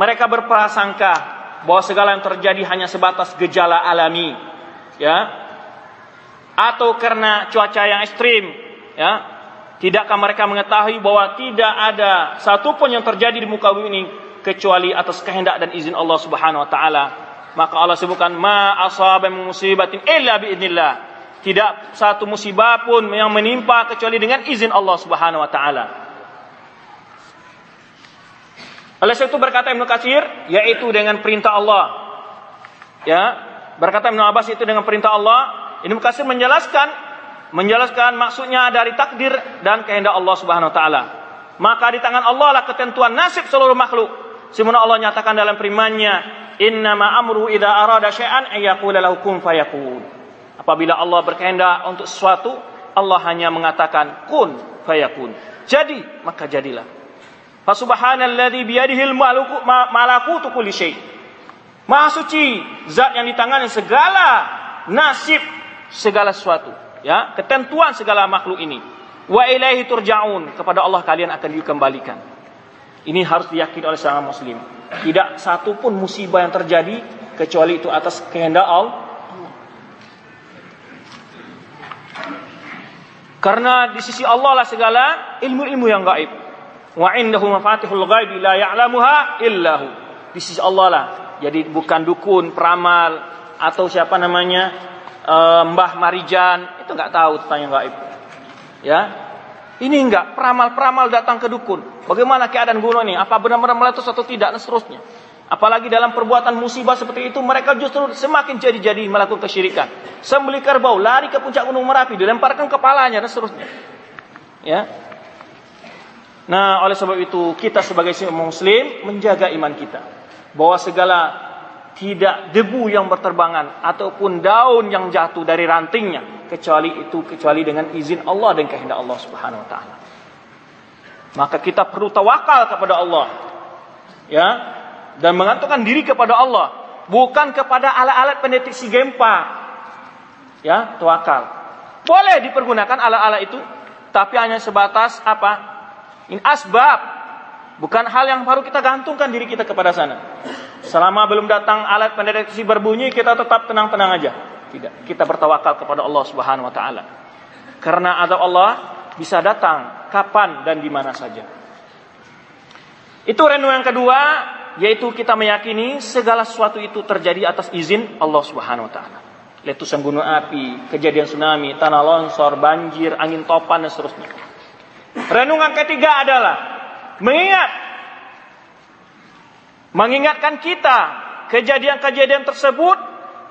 mereka berprasangka bahwa segala yang terjadi hanya sebatas gejala alami, ya, atau karena cuaca yang ekstrim, ya, tidakkah mereka mengetahui bahwa tidak ada satupun yang terjadi di muka bumi ini kecuali atas kehendak dan izin Allah Subhanahu wa taala. Maka Allah sebutkan ma asaba musibatin illa biidznillah. Tidak satu musibah pun yang menimpa kecuali dengan izin Allah Subhanahu wa taala. Oleh itu berkata Ibnu Katsir yaitu dengan perintah Allah. Ya, berkata Ibnu Abbas itu dengan perintah Allah. Ibnu Katsir menjelaskan menjelaskan maksudnya dari takdir dan kehendak Allah Subhanahu wa taala. Maka di tangan Allah lah ketentuan nasib seluruh makhluk. Sebagaimana Allah nyatakan dalam firman-Nya, "Innama amru idza arada syai'an ayyaqula lahu kun fayakun." Apabila Allah berkehendak untuk sesuatu, Allah hanya mengatakan kun fayakun. Jadi, maka jadilah. Fasubhanalladzi biyadihil malakutu kulli syai. Maha suci zat yang di tangannya segala nasib segala sesuatu, ya, ketentuan segala makhluk ini. Wa ilaihi turja'un, kepada Allah kalian akan dikembalikan. Ini harus diyakini oleh seorang muslim. Tidak satu pun musibah yang terjadi kecuali itu atas kehendak Allah. Karena di sisi Allah lah segala ilmu-ilmu yang gaib. Wa indahu mafatihul ghaibi la ya'lamuha illahu. Di sisi Allah lah. Jadi bukan dukun, peramal atau siapa namanya uh, Mbah Marijan itu nggak tahu tentang yang gaib. Ya. Ini enggak peramal-peramal datang ke dukun. Bagaimana keadaan gunung ini? Apa benar-benar meletus atau tidak dan seterusnya. Apalagi dalam perbuatan musibah seperti itu mereka justru semakin jadi-jadi melakukan kesyirikan. Sembeli kerbau, lari ke puncak gunung Merapi, dilemparkan kepalanya dan seterusnya. Ya, Nah, oleh sebab itu kita sebagai muslim menjaga iman kita. Bahwa segala tidak debu yang berterbangan ataupun daun yang jatuh dari rantingnya kecuali itu kecuali dengan izin Allah dan kehendak Allah Subhanahu wa taala. Maka kita perlu tawakal kepada Allah. Ya, dan mengantungkan diri kepada Allah, bukan kepada alat-alat pendeteksi gempa. Ya, tawakal. Boleh dipergunakan alat-alat itu, tapi hanya sebatas apa? Ini asbab. Bukan hal yang baru kita gantungkan diri kita kepada sana. Selama belum datang alat pendeteksi berbunyi, kita tetap tenang-tenang aja. Tidak. Kita bertawakal kepada Allah Subhanahu wa taala. Karena azab Allah bisa datang kapan dan di mana saja. Itu renungan yang kedua, yaitu kita meyakini segala sesuatu itu terjadi atas izin Allah Subhanahu wa taala. Letusan gunung api, kejadian tsunami, tanah longsor, banjir, angin topan dan seterusnya. Renungan ketiga adalah mengingat mengingatkan kita kejadian-kejadian tersebut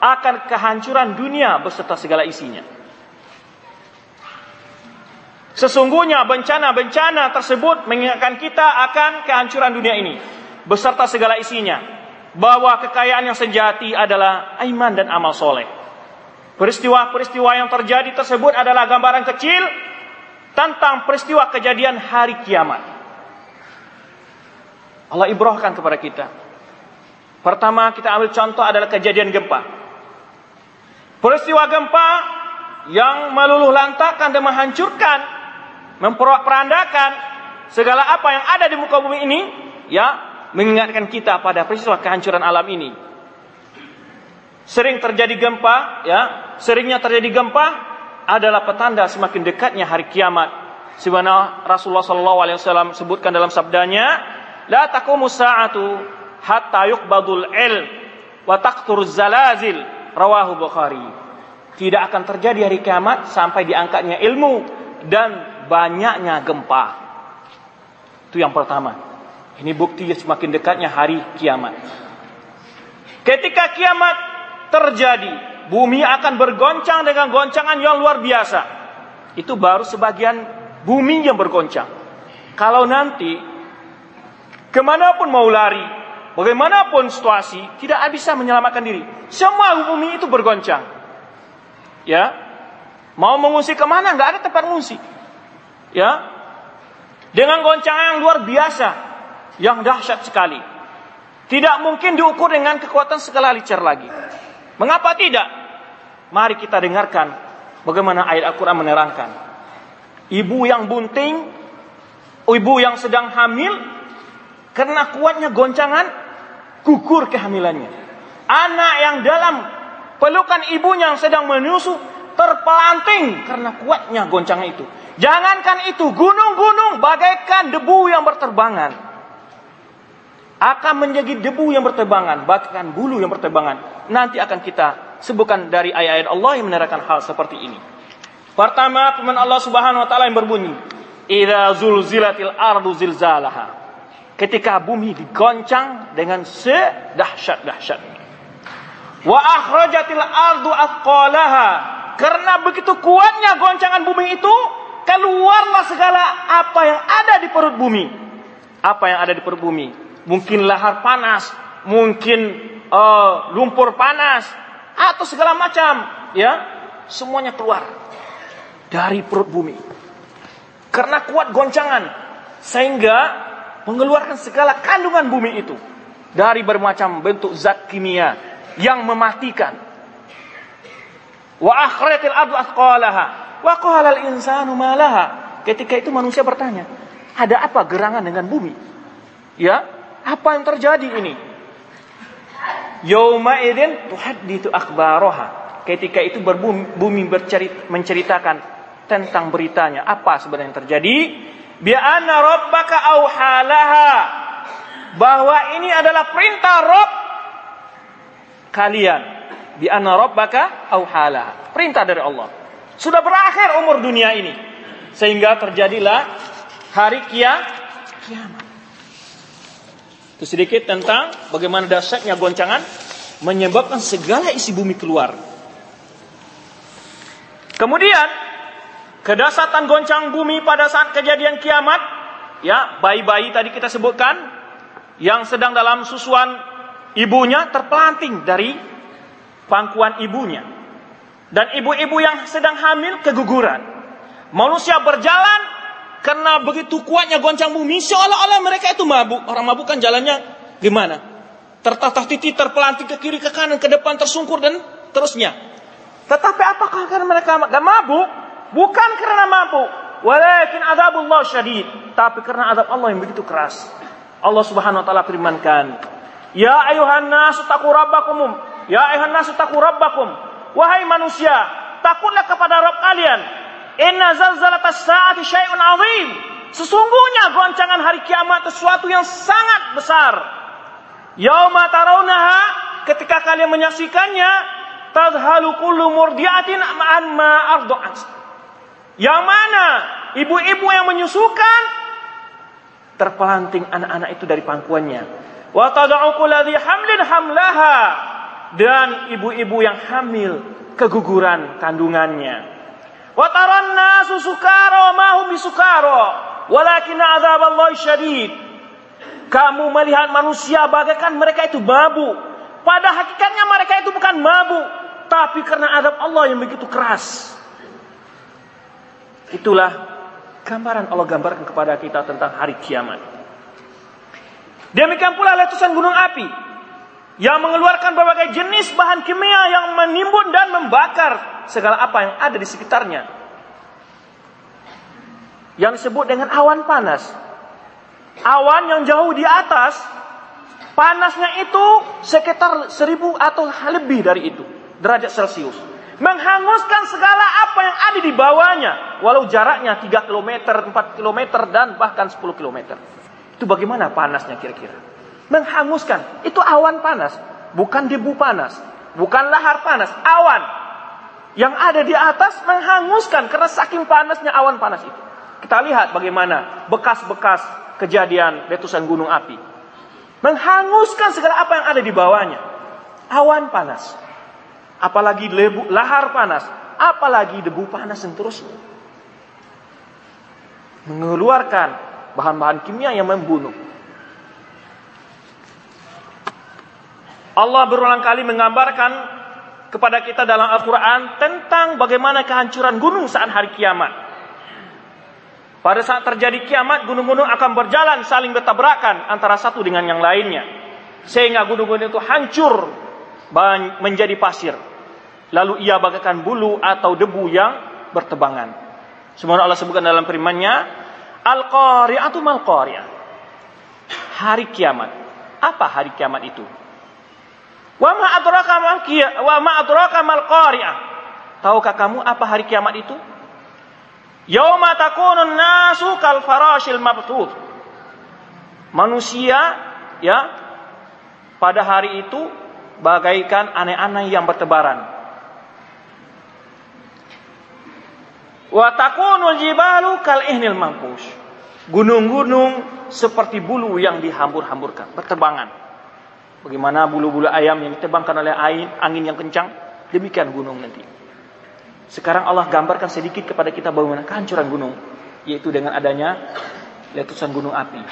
akan kehancuran dunia beserta segala isinya. Sesungguhnya bencana-bencana tersebut mengingatkan kita akan kehancuran dunia ini beserta segala isinya. Bahwa kekayaan yang sejati adalah iman dan amal soleh. Peristiwa-peristiwa yang terjadi tersebut adalah gambaran kecil tentang peristiwa kejadian hari kiamat. Allah ibrahkan kepada kita. Pertama kita ambil contoh adalah kejadian gempa. Peristiwa gempa yang meluluh lantakan dan menghancurkan memperandakan segala apa yang ada di muka bumi ini ya mengingatkan kita pada peristiwa kehancuran alam ini. Sering terjadi gempa, ya, seringnya terjadi gempa adalah petanda semakin dekatnya hari kiamat. Sebagaimana Rasulullah SAW sebutkan dalam sabdanya, la taqumu sa'atu hatta yuqbadul ilm wa taqtur zalazil rawahu Bukhari. Tidak akan terjadi hari kiamat sampai diangkatnya ilmu dan banyaknya gempa. Itu yang pertama. Ini bukti semakin dekatnya hari kiamat. Ketika kiamat terjadi, bumi akan bergoncang dengan goncangan yang luar biasa. Itu baru sebagian bumi yang bergoncang. Kalau nanti ke mana pun mau lari, bagaimanapun situasi, tidak bisa menyelamatkan diri. Semua bumi itu bergoncang. Ya, mau mengungsi ke mana? Nggak ada tempat mengungsi ya dengan goncangan yang luar biasa yang dahsyat sekali tidak mungkin diukur dengan kekuatan segala licar lagi mengapa tidak? Mari kita dengarkan bagaimana ayat Al-Quran menerangkan. Ibu yang bunting ibu yang sedang hamil karena kuatnya goncangan gugur kehamilannya. Anak yang dalam pelukan ibunya yang sedang menyusu terpelanting karena kuatnya goncangan itu. Jangankan itu, gunung-gunung bagaikan debu yang berterbangan. Akan menjadi debu yang berterbangan, bahkan bulu yang berterbangan. Nanti akan kita sebutkan dari ayat-ayat Allah yang menerangkan hal seperti ini. Pertama, firman Allah Subhanahu wa taala yang berbunyi, "Idza zulzilatil ardu zilzalaha." Ketika bumi digoncang dengan sedahsyat-dahsyatnya. Wa akhrajatil ardu athqalaha. Karena begitu kuatnya goncangan bumi itu, keluarlah segala apa yang ada di perut bumi. Apa yang ada di perut bumi? Mungkin lahar panas, mungkin uh, lumpur panas, atau segala macam, ya, semuanya keluar dari perut bumi. Karena kuat goncangan, sehingga mengeluarkan segala kandungan bumi itu dari bermacam bentuk zat kimia yang mematikan. Wa akhratil ardu athqalaha Wa qalal insanu. Ketika itu manusia bertanya, ada apa gerangan dengan bumi? Ya, apa yang terjadi ini? Yauma idin tuhadditsu akhbaraha. Ketika itu berbumi, bumi bercerit, menceritakan tentang beritanya apa sebenarnya yang terjadi bi anna rabbaka auhalaha bahwa ini adalah perintah Rabb kalian bi anna rabbaka auhalaha perintah dari Allah sudah berakhir umur dunia ini. Sehingga terjadilah hari kia, kiamat. Itu sedikit tentang bagaimana dasarnya goncangan menyebabkan segala isi bumi keluar. Kemudian kedasatan goncang bumi pada saat kejadian kiamat, ya bayi-bayi tadi kita sebutkan yang sedang dalam susuan ibunya terpelanting dari pangkuan ibunya. Dan ibu-ibu yang sedang hamil keguguran. Manusia berjalan karena begitu kuatnya goncang bumi seolah-olah mereka itu mabuk. Orang mabuk kan jalannya gimana? Tertatah titi, terpelanting ke kiri, ke kanan, ke depan, tersungkur dan terusnya. Tetapi apakah karena mereka gak mabuk? Bukan karena mabuk. Walakin azabullah syadid. Tapi karena azab Allah yang begitu keras. Allah subhanahu wa ta'ala firmankan. Ya ayuhan nasu taku rabbakum. Ya ayuhan nasu taku rabbakum. Wahai manusia, takutlah kepada Rabb kalian. Inna zalzalatas saati syai'un azim. Sesungguhnya goncangan hari kiamat sesuatu yang sangat besar. Yauma tarawnaha ketika kalian menyaksikannya tadhalu kullu murdiatin ma'an ma arda'at. Yang mana ibu-ibu yang menyusukan terpelanting anak-anak itu dari pangkuannya. Wa tad'u hamlin hamlaha dan ibu-ibu yang hamil keguguran kandungannya. Wa taran nasu sukara wa ma hum walakin syadid. Kamu melihat manusia bagaikan mereka itu mabuk. Pada hakikatnya mereka itu bukan mabuk, tapi karena adab Allah yang begitu keras. Itulah gambaran Allah gambarkan kepada kita tentang hari kiamat. Demikian pula letusan gunung api yang mengeluarkan berbagai jenis bahan kimia yang menimbun dan membakar segala apa yang ada di sekitarnya. Yang disebut dengan awan panas. Awan yang jauh di atas, panasnya itu sekitar seribu atau lebih dari itu derajat Celcius menghanguskan segala apa yang ada di bawahnya walau jaraknya 3 km, 4 km dan bahkan 10 km. Itu bagaimana panasnya kira-kira? Menghanguskan. Itu awan panas, bukan debu panas, bukan lahar panas, awan yang ada di atas menghanguskan karena saking panasnya awan panas itu. Kita lihat bagaimana bekas-bekas kejadian letusan gunung api. Menghanguskan segala apa yang ada di bawahnya. Awan panas apalagi lebu, lahar panas, apalagi debu panas dan terusnya. Mengeluarkan bahan-bahan kimia yang membunuh. Allah berulang kali menggambarkan kepada kita dalam Al-Quran tentang bagaimana kehancuran gunung saat hari kiamat. Pada saat terjadi kiamat, gunung-gunung akan berjalan saling bertabrakan antara satu dengan yang lainnya. Sehingga gunung-gunung itu hancur menjadi pasir lalu ia bagaikan bulu atau debu yang bertebangan. Semoga Allah sebutkan dalam firman-Nya, Al-Qari'atu mal. Hari kiamat. Apa hari kiamat itu? Wa ma adraka mal wa ma adraka mal qari'ah. Tahukah kamu apa hari kiamat itu? Yauma takunun nasu kal farashil mabtut. Manusia ya pada hari itu bagaikan aneh-aneh yang bertebaran. Wa takunu jibalu kal ihnil mampus. Gunung-gunung seperti bulu yang dihambur-hamburkan, berterbangan. Bagaimana bulu-bulu ayam yang ditebangkan oleh angin, yang kencang, demikian gunung nanti. Sekarang Allah gambarkan sedikit kepada kita bagaimana kehancuran gunung, yaitu dengan adanya letusan gunung api.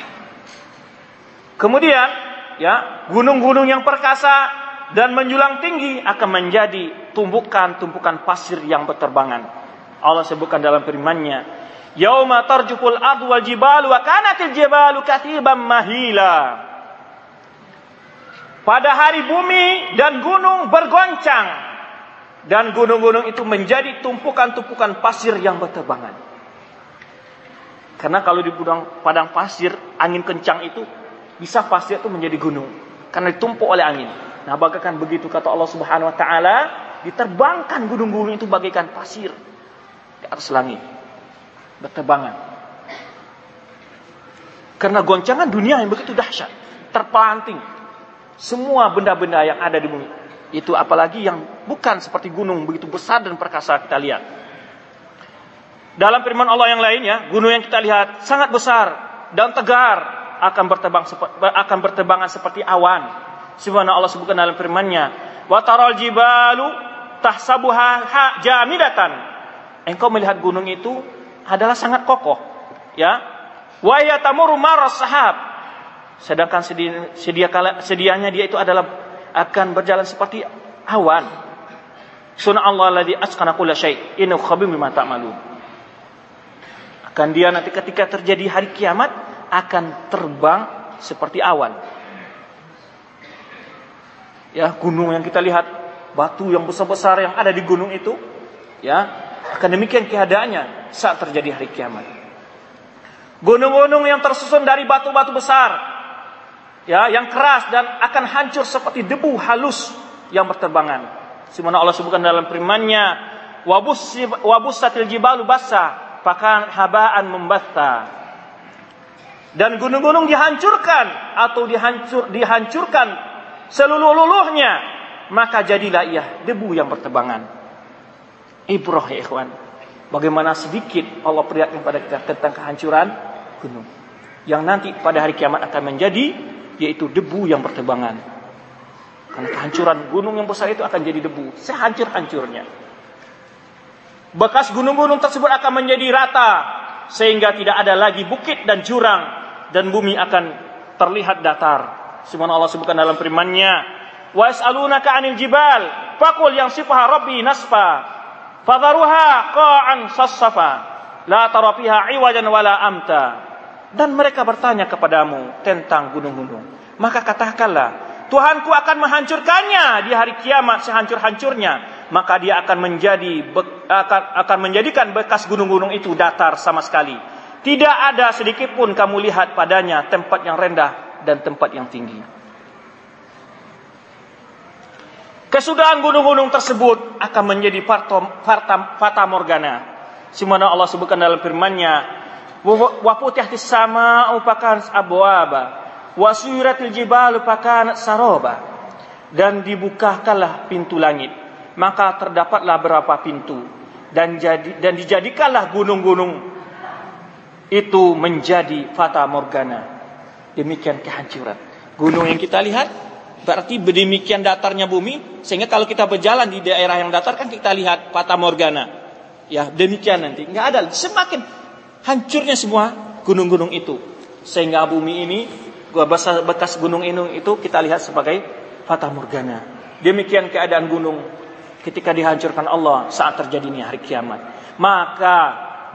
Kemudian, ya, gunung-gunung yang perkasa dan menjulang tinggi akan menjadi tumpukan-tumpukan pasir yang berterbangan. Allah sebutkan dalam firman-Nya, "Yauma tarjuful ardu jibalu wa kanatil jibalu katiban mahila." Pada hari bumi dan gunung bergoncang dan gunung-gunung itu menjadi tumpukan-tumpukan pasir yang berterbangan. Karena kalau di padang, pasir angin kencang itu bisa pasir itu menjadi gunung karena ditumpuk oleh angin. Nah, bagaikan begitu kata Allah Subhanahu wa taala, diterbangkan gunung-gunung itu bagaikan pasir di atas langit. Berterbangan. Karena goncangan dunia yang begitu dahsyat. Terpelanting. Semua benda-benda yang ada di bumi. Itu apalagi yang bukan seperti gunung begitu besar dan perkasa kita lihat. Dalam firman Allah yang lainnya, gunung yang kita lihat sangat besar dan tegar akan bertebang akan bertebangan seperti awan. Sebagaimana Allah sebutkan dalam firman-Nya, "Wa taral jibalu tahsabuha jamidatan engkau melihat gunung itu adalah sangat kokoh. Ya. Wa yatamuru sahab. Sedangkan sedia, kala, sedianya dia itu adalah akan berjalan seperti awan. Sunnah Allah alladhi asqana kulla syai' innahu khabir bima ta'malun. Akan dia nanti ketika terjadi hari kiamat akan terbang seperti awan. Ya, gunung yang kita lihat, batu yang besar-besar yang ada di gunung itu, ya, akan demikian keadaannya saat terjadi hari kiamat. Gunung-gunung yang tersusun dari batu-batu besar, ya, yang keras dan akan hancur seperti debu halus yang berterbangan. Sebagaimana Allah sebutkan dalam firman-Nya, "Wabus satil jibalu basa, pakan habaan membatta." Dan gunung-gunung dihancurkan atau dihancur dihancurkan seluruh-luluhnya, maka jadilah ia debu yang berterbangan ibrah ya ikhwan. Bagaimana sedikit Allah perlihatkan pada kita tentang kehancuran gunung. Yang nanti pada hari kiamat akan menjadi yaitu debu yang bertebangan. Karena kehancuran gunung yang besar itu akan jadi debu. Sehancur-hancurnya. bekas gunung-gunung tersebut akan menjadi rata sehingga tidak ada lagi bukit dan jurang dan bumi akan terlihat datar. Semua Allah sebutkan dalam firman-Nya, "Wa yas'alunaka 'anil jibal, faqul yansifuha rabbi nasfa, fadharuha qa'an sassafa, la tara fiha 'iwajan wala amta." Dan mereka bertanya kepadamu tentang gunung-gunung. Maka katakanlah, Tuhanku akan menghancurkannya di hari kiamat sehancur-hancurnya. Maka dia akan menjadi akan, akan menjadikan bekas gunung-gunung itu datar sama sekali. Tidak ada sedikit pun kamu lihat padanya tempat yang rendah dan tempat yang tinggi. Kesudahan gunung-gunung tersebut akan menjadi fata morgana. Simana Allah sebutkan dalam firman-Nya, "Wa putihtis sama upakan abwaba." wasiratil jibal pakan saroba dan dibukakanlah pintu langit. Maka terdapatlah berapa pintu. Dan jadi dan dijadikanlah gunung-gunung itu menjadi fata morgana. Demikian kehancuran. Gunung yang kita lihat berarti demikian datarnya bumi sehingga kalau kita berjalan di daerah yang datar kan kita lihat fata morgana. Ya demikian nanti. Nggak ada. Semakin hancurnya semua gunung-gunung itu sehingga bumi ini bekas, gunung ini itu kita lihat sebagai fata morgana. Demikian keadaan gunung ketika dihancurkan Allah saat terjadinya hari kiamat. Maka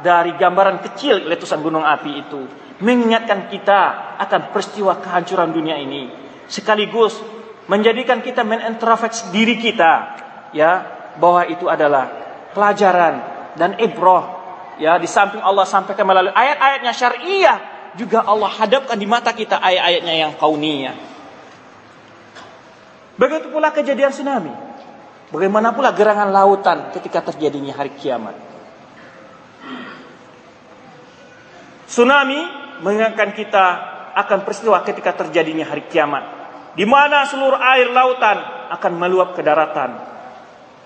dari gambaran kecil letusan gunung api itu mengingatkan kita akan peristiwa kehancuran dunia ini sekaligus menjadikan kita menintrospeksi diri kita ya bahwa itu adalah pelajaran dan ibroh ya di samping Allah sampaikan melalui ayat-ayatnya syariah juga Allah hadapkan di mata kita ayat-ayatnya yang kauniyah. Begitu pula kejadian tsunami. Bagaimana pula gerangan lautan ketika terjadinya hari kiamat. Tsunami mengingatkan kita akan peristiwa ketika terjadinya hari kiamat. Di mana seluruh air lautan akan meluap ke daratan.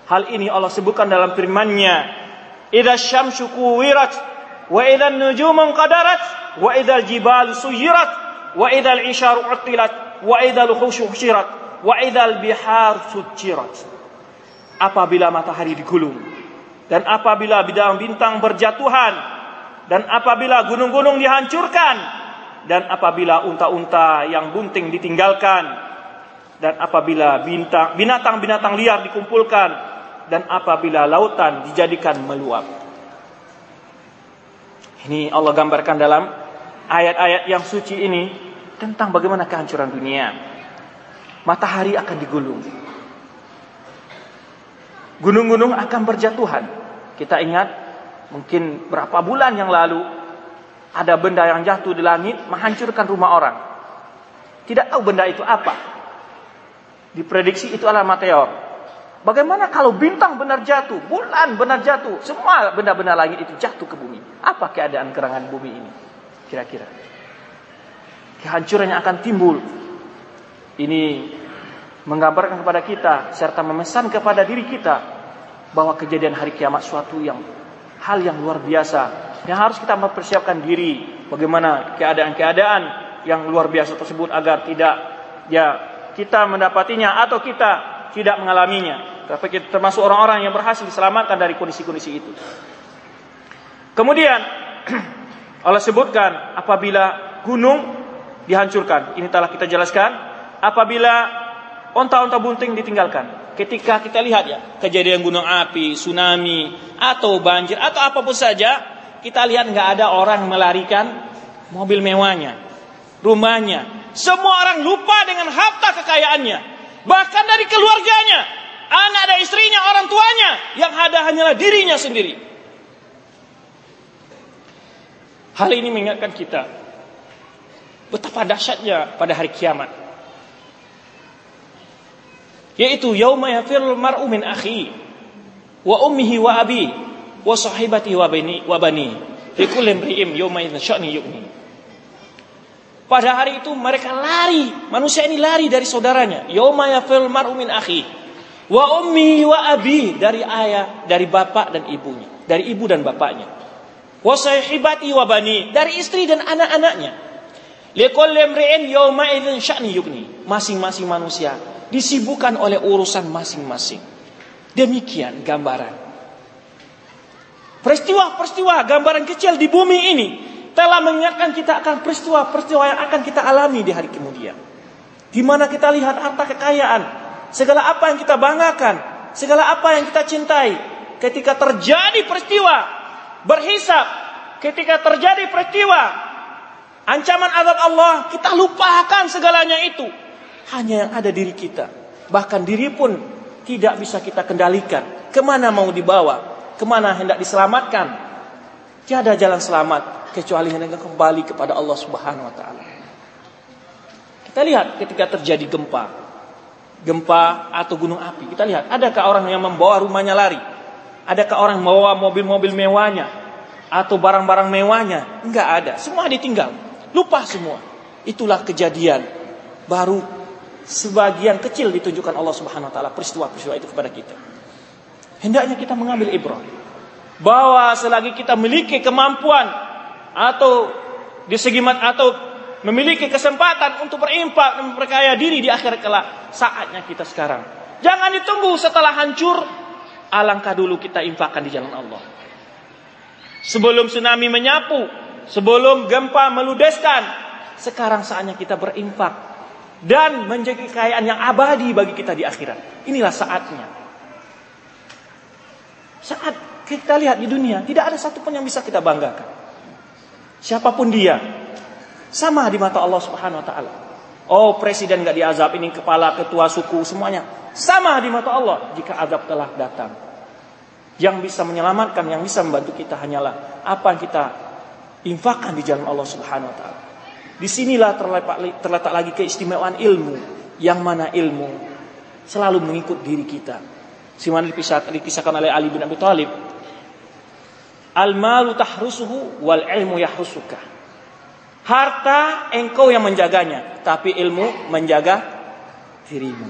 Hal ini Allah sebutkan dalam firman-Nya, "Idza syamsu kuwirat wa idza nujumu qadarat wa idzal jibalu suyirat wa idzal isharu utilat wa idzal husyirat wa idzal bihar sucirat apabila matahari digulung dan apabila bintang-bintang berjatuhan dan apabila gunung-gunung dihancurkan dan apabila unta-unta yang bunting ditinggalkan dan apabila binatang-binatang liar dikumpulkan dan apabila lautan dijadikan meluap ini Allah gambarkan dalam ayat-ayat yang suci ini tentang bagaimana kehancuran dunia. Matahari akan digulung. Gunung-gunung akan berjatuhan. Kita ingat mungkin berapa bulan yang lalu ada benda yang jatuh di langit menghancurkan rumah orang. Tidak tahu benda itu apa. Diprediksi itu adalah meteor. Bagaimana kalau bintang benar jatuh, bulan benar jatuh, semua benda-benda langit itu jatuh ke bumi. Apa keadaan gerangan bumi ini? Kira-kira. Kehancurannya akan timbul. Ini menggambarkan kepada kita serta memesan kepada diri kita bahwa kejadian hari kiamat suatu yang hal yang luar biasa yang harus kita mempersiapkan diri bagaimana keadaan-keadaan yang luar biasa tersebut agar tidak ya kita mendapatinya atau kita tidak mengalaminya. Tapi termasuk orang-orang yang berhasil diselamatkan dari kondisi-kondisi itu. Kemudian Allah sebutkan apabila gunung dihancurkan. Ini telah kita jelaskan. Apabila onta-onta bunting ditinggalkan. Ketika kita lihat ya kejadian gunung api, tsunami, atau banjir, atau apa pun saja, kita lihat nggak ada orang melarikan mobil mewahnya, rumahnya. Semua orang lupa dengan harta kekayaannya. Bahkan dari keluarganya. Anak dan istrinya, orang tuanya. Yang ada hanyalah dirinya sendiri. Hal ini mengingatkan kita. Betapa dahsyatnya pada hari kiamat. Yaitu yauma yafirul mar'u min akhi wa ummihi wa abi wa sahibati wa bani wa bani. Fi kulli imri'in sya'ni yughni. Pada hari itu mereka lari, manusia ini lari dari saudaranya. Yauma yafil mar'u min akhi wa ummi wa abi dari ayah, dari bapak dan ibunya, dari ibu dan bapaknya. Wa sahibati wa bani dari istri dan anak-anaknya. Likulli imri'in yauma idzin sya'ni yugni. Masing-masing manusia disibukkan oleh urusan masing-masing. Demikian gambaran. Peristiwa-peristiwa gambaran kecil di bumi ini telah mengingatkan kita akan peristiwa-peristiwa yang akan kita alami di hari kemudian. Di mana kita lihat harta kekayaan, segala apa yang kita banggakan, segala apa yang kita cintai. Ketika terjadi peristiwa berhisap, ketika terjadi peristiwa ancaman azab Allah, kita lupakan segalanya itu. Hanya yang ada diri kita. Bahkan diri pun tidak bisa kita kendalikan. Ke mana mau dibawa? ke mana hendak diselamatkan. Tiada jalan selamat kecuali hendak kembali kepada Allah Subhanahu wa taala. Kita lihat ketika terjadi gempa. Gempa atau gunung api. Kita lihat, adakah orang yang membawa rumahnya lari? Adakah orang membawa mobil-mobil mewahnya atau barang-barang mewahnya? Enggak ada, semua ditinggal. Lupa semua. Itulah kejadian baru sebagian kecil ditunjukkan Allah Subhanahu wa taala peristiwa-peristiwa itu kepada kita. Hendaknya kita mengambil ibrah. Bahwa selagi kita memiliki kemampuan atau di segi atau memiliki kesempatan untuk berimpak dan memperkaya diri di akhir kelak, saatnya kita sekarang. Jangan ditunggu setelah hancur, alangkah dulu kita infakkan di jalan Allah. Sebelum tsunami menyapu, sebelum gempa meludeskan, sekarang saatnya kita berimpak dan menjadi kekayaan yang abadi bagi kita di akhirat. Inilah saatnya. Saat kita lihat di dunia, tidak ada satupun yang bisa kita banggakan. Siapa pun dia, sama di mata Allah Subhanahu wa taala. Oh, presiden gak diazab, ini kepala ketua suku semuanya sama di mata Allah jika azab telah datang. Yang bisa menyelamatkan, yang bisa membantu kita hanyalah apa yang kita infakkan di jalan Allah Subhanahu wa taala. Di sinilah terletak, terletak lagi keistimewaan ilmu. Yang mana ilmu selalu mengikut diri kita. Simana dikisahkan, dikisahkan oleh Ali bin Abi Thalib. Al-malu tahrusuhu wal ilmu yahrusuka. Harta engkau yang menjaganya, tapi ilmu menjaga dirimu.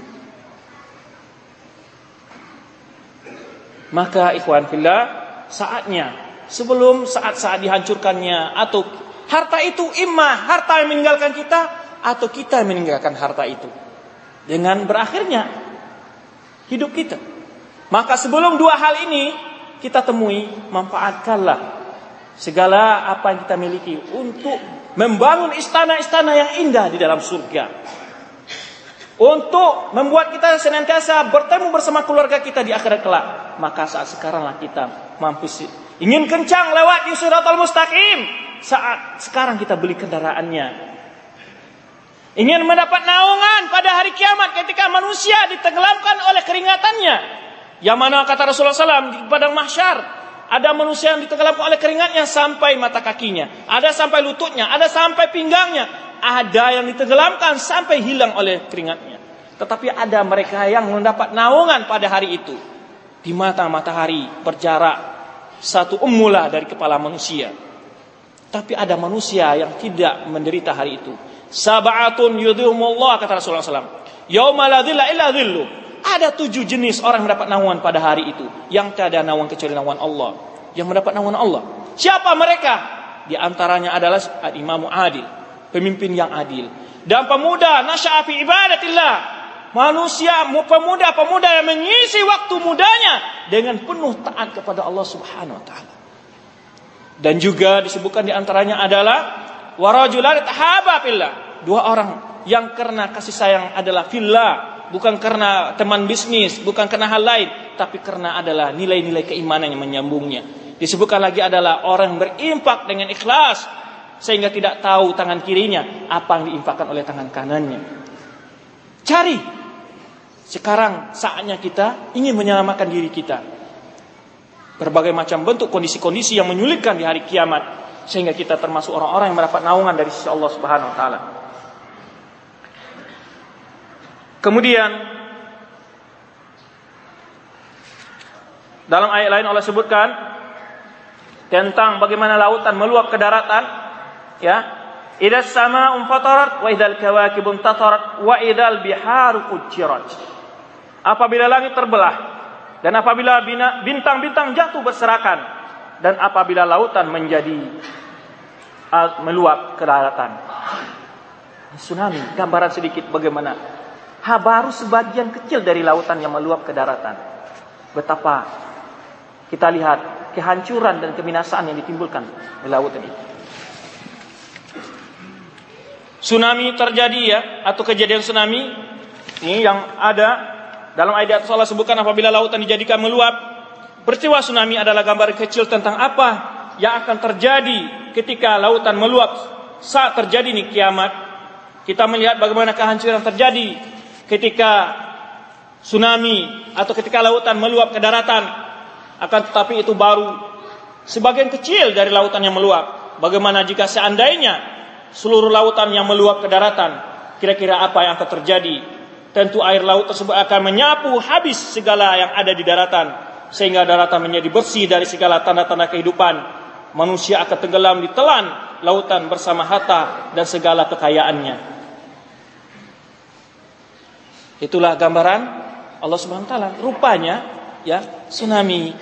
Maka ikhwan fillah, saatnya sebelum saat-saat dihancurkannya atau harta itu imma harta yang meninggalkan kita atau kita yang meninggalkan harta itu. Dengan berakhirnya hidup kita. Maka sebelum dua hal ini kita temui, manfaatkanlah segala apa yang kita miliki untuk membangun istana-istana yang indah di dalam surga. Untuk membuat kita senantiasa bertemu bersama keluarga kita di akhirat kelak. Maka saat sekaranglah kita mampu ingin kencang lewat di suratul mustaqim. Saat sekarang kita beli kendaraannya. Ingin mendapat naungan pada hari kiamat ketika manusia ditenggelamkan oleh keringatannya. Yang mana kata Rasulullah SAW di padang mahsyar ada manusia yang ditenggelamkan oleh keringatnya sampai mata kakinya, ada sampai lututnya, ada sampai pinggangnya, ada yang ditenggelamkan sampai hilang oleh keringatnya. Tetapi ada mereka yang mendapat naungan pada hari itu di mata matahari berjarak satu ummulah dari kepala manusia. Tapi ada manusia yang tidak menderita hari itu. Sabatun yudhumullah kata Rasulullah SAW. Yauma la illa dhillu. Ada tujuh jenis orang mendapat naungan pada hari itu. Yang tiada naungan kecuali naungan Allah. Yang mendapat naungan Allah. Siapa mereka? Di antaranya adalah Imam Adil. Pemimpin yang adil. Dan pemuda nasya'afi ibadatillah. Manusia, pemuda-pemuda yang mengisi waktu mudanya dengan penuh taat kepada Allah Subhanahu wa taala. Dan juga disebutkan di antaranya adalah warajulan tahaba. Dua orang yang karena kasih sayang adalah fillah bukan karena teman bisnis, bukan karena hal lain, tapi karena adalah nilai-nilai keimanan yang menyambungnya. Disebutkan lagi adalah orang yang berimpak dengan ikhlas sehingga tidak tahu tangan kirinya apa yang diinfakkan oleh tangan kanannya. Cari. Sekarang saatnya kita ingin menyelamatkan diri kita. Berbagai macam bentuk kondisi-kondisi yang menyulitkan di hari kiamat sehingga kita termasuk orang-orang yang mendapat naungan dari sisi Allah Subhanahu wa taala. Kemudian dalam ayat lain Allah sebutkan tentang bagaimana lautan meluap ke daratan ya. Idas sama umfatarat wa idal kawakibun tatarat wa idal biharu ujirat apabila langit terbelah dan apabila bintang-bintang jatuh berserakan dan apabila lautan menjadi meluap ke daratan. Tsunami gambaran sedikit bagaimana baru sebagian kecil dari lautan yang meluap ke daratan. Betapa kita lihat kehancuran dan kebinasaan yang ditimbulkan di lautan itu. Tsunami terjadi ya atau kejadian tsunami ini yang ada dalam ayat Allah sebutkan apabila lautan dijadikan meluap peristiwa tsunami adalah gambar kecil tentang apa yang akan terjadi ketika lautan meluap saat terjadi nih kiamat kita melihat bagaimana kehancuran terjadi ketika tsunami atau ketika lautan meluap ke daratan akan tetapi itu baru sebagian kecil dari lautan yang meluap. Bagaimana jika seandainya seluruh lautan yang meluap ke daratan kira-kira apa yang akan terjadi? Tentu air laut tersebut akan menyapu habis segala yang ada di daratan sehingga daratan menjadi bersih dari segala tanda-tanda kehidupan. Manusia akan tenggelam di telan lautan bersama harta dan segala kekayaannya itulah gambaran Allah Subhanahu wa taala. Rupanya ya, tsunami,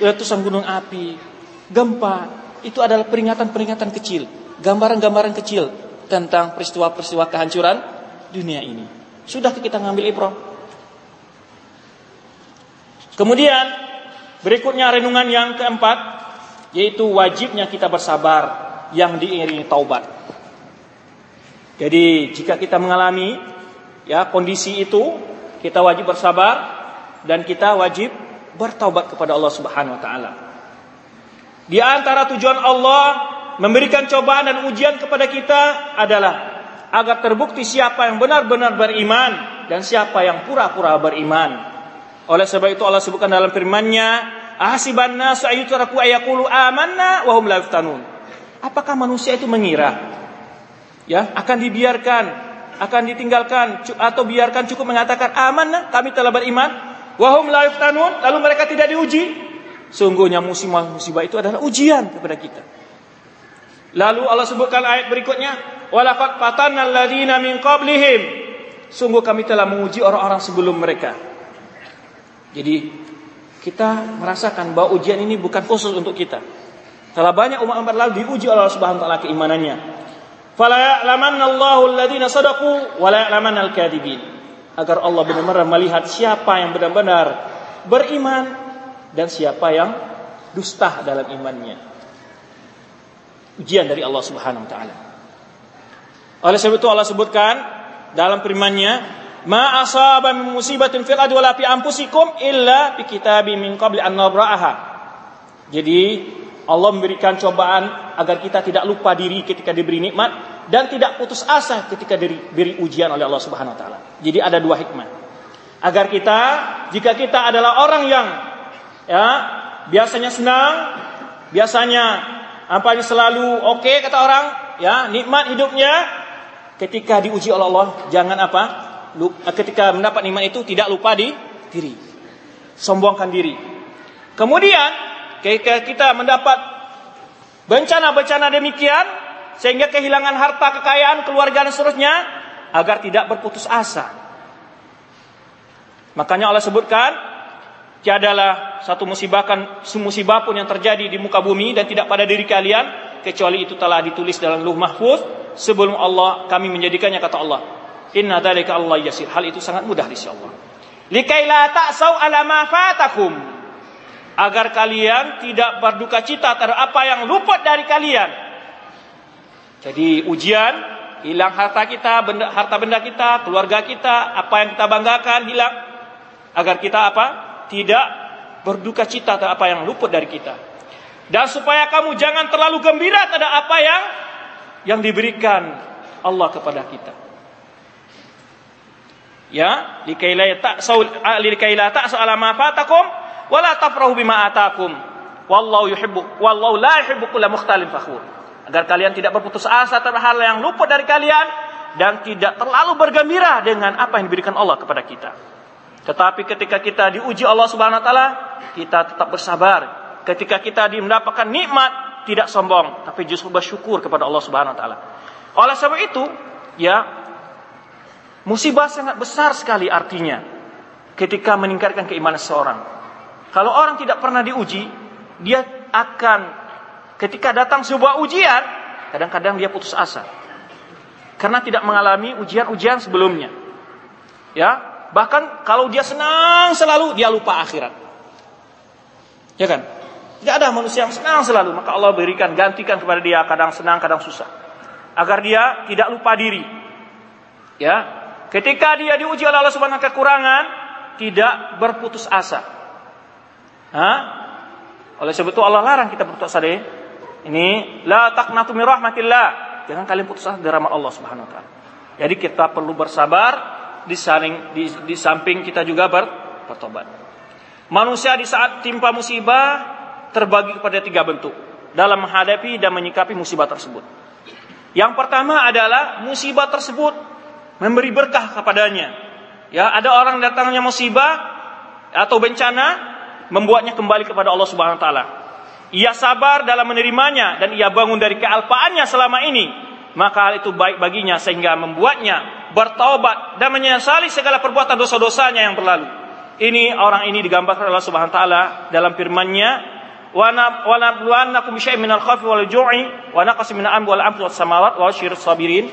letusan gunung api, gempa, itu adalah peringatan-peringatan kecil, gambaran-gambaran kecil tentang peristiwa-peristiwa kehancuran dunia ini. Sudah kita ngambil ibrah. Kemudian berikutnya renungan yang keempat yaitu wajibnya kita bersabar yang diiringi taubat. Jadi jika kita mengalami ya kondisi itu kita wajib bersabar dan kita wajib bertaubat kepada Allah Subhanahu wa taala. Di antara tujuan Allah memberikan cobaan dan ujian kepada kita adalah agar terbukti siapa yang benar-benar beriman dan siapa yang pura-pura beriman. Oleh sebab itu Allah sebutkan dalam firman-Nya, "Ahasiban nasu ayyutraku ayaqulu amanna wa hum la Apakah manusia itu mengira ya akan dibiarkan akan ditinggalkan atau biarkan cukup mengatakan aman kami telah beriman. Wahum la yuftanun lalu mereka tidak diuji. Sungguhnya musibah-musibah itu adalah ujian kepada kita. Lalu Allah sebutkan ayat berikutnya walaqad fatanna alladziina min qablihim. Sungguh kami telah menguji orang-orang sebelum mereka. Jadi kita merasakan bahwa ujian ini bukan khusus untuk kita. Telah banyak umat-umat lalu diuji oleh Allah Subhanahu wa taala keimanannya Fala ya'lamanna Allahu alladziina sadaqu. Agar Allah benar-benar melihat siapa yang benar-benar beriman dan siapa yang dusta dalam imannya. Ujian dari Allah Subhanahu wa taala. Oleh sebab itu Allah sebutkan dalam firman-Nya, "Ma asaba min musibatin fil ardi fi anfusikum illa fi kitabim min qabli an nabra'aha." Jadi Allah memberikan cobaan agar kita tidak lupa diri ketika diberi nikmat dan tidak putus asa ketika diberi ujian oleh Allah Subhanahu wa taala. Jadi ada dua hikmah. Agar kita jika kita adalah orang yang ya biasanya senang, biasanya apa selalu oke okay, kata orang, ya, nikmat hidupnya ketika diuji oleh Allah jangan apa? ketika mendapat nikmat itu tidak lupa di diri. Sombongkan diri. Kemudian ketika kita mendapat bencana-bencana demikian sehingga kehilangan harta kekayaan keluarga dan seterusnya agar tidak berputus asa. Makanya Allah sebutkan tiadalah satu musibah kan musibah pun yang terjadi di muka bumi dan tidak pada diri kalian kecuali itu telah ditulis dalam Lauh Mahfuz sebelum Allah kami menjadikannya kata Allah. Inna dzalika Allah yasir. Hal itu sangat mudah di sisi Allah. Likaila ta'sau ala ma fatakum agar kalian tidak berduka cita terhadap apa yang luput dari kalian. Jadi ujian, hilang harta kita, benda, harta benda kita, keluarga kita, apa yang kita banggakan hilang. Agar kita apa? Tidak berduka cita terhadap apa yang luput dari kita. Dan supaya kamu jangan terlalu gembira terhadap apa yang yang diberikan Allah kepada kita. Ya, likaila ta'sau likaila ta'sau ala ma fatakum wala tafrahu bima atakum. Wallahu yuhibbu wallahu la yuhibbu kulla mukhtalin fakhur. Agar kalian tidak berputus asa terhadap hal yang luput dari kalian dan tidak terlalu bergembira dengan apa yang diberikan Allah kepada kita. Tetapi ketika kita diuji Allah Subhanahu wa taala kita tetap bersabar. Ketika kita mendapatkan nikmat tidak sombong tapi justru bersyukur kepada Allah Subhanahu wa taala. Oleh sebab itu ya musibah sangat besar sekali artinya ketika meningkatkan keimanan seseorang kalau orang tidak pernah diuji, dia akan ketika datang sebuah ujian, kadang-kadang dia putus asa. Karena tidak mengalami ujian-ujian sebelumnya. Ya, bahkan kalau dia senang selalu dia lupa akhirat. Ya kan? Tidak ada manusia yang senang selalu, maka Allah berikan gantikan kepada dia kadang senang, kadang susah. Agar dia tidak lupa diri. Ya. Ketika dia diuji oleh Allah Subhanahu kekurangan, tidak berputus asa. Hah? Oleh sebab itu Allah larang kita berputus asa deh. Ini la taqnatu min rahmatillah. Jangan kalian putus asa dari rahmat Allah Subhanahu wa taala. Jadi kita perlu bersabar di samping di, di samping kita juga ber, bertobat. Manusia di saat timpa musibah terbagi kepada tiga bentuk dalam menghadapi dan menyikapi musibah tersebut. Yang pertama adalah musibah tersebut memberi berkah kepadanya. Ya, ada orang datangnya musibah atau bencana membuatnya kembali kepada Allah Subhanahu wa taala. Ia sabar dalam menerimanya dan ia bangun dari kealpaannya selama ini. Maka hal itu baik baginya sehingga membuatnya bertaubat dan menyesali segala perbuatan dosa-dosanya yang berlalu. Ini orang ini digambarkan Allah Subhanahu wa taala dalam firman-Nya wa nabluwannakum bisyai'in minal khawfi wal ju'i wa naqsin minal amwali wal was samawati wa syirus sabirin.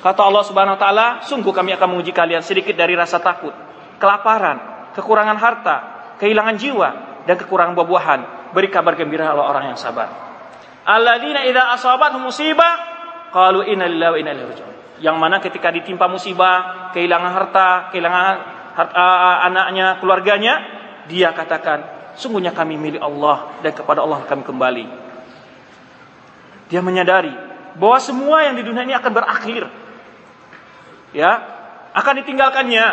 Kata Allah Subhanahu wa taala, sungguh kami akan menguji kalian sedikit dari rasa takut, kelaparan, kekurangan harta, kehilangan jiwa dan kekurangan buah-buahan. Beri kabar gembira oleh orang yang sabar. Alladzina idza asabathum musibah qalu inna lillahi wa inna ilaihi raji'un. Yang mana ketika ditimpa musibah, kehilangan harta, kehilangan harta, anaknya, keluarganya, dia katakan, Sungguhnya kami milik Allah dan kepada Allah kami kembali. Dia menyadari bahwa semua yang di dunia ini akan berakhir. Ya, akan ditinggalkannya.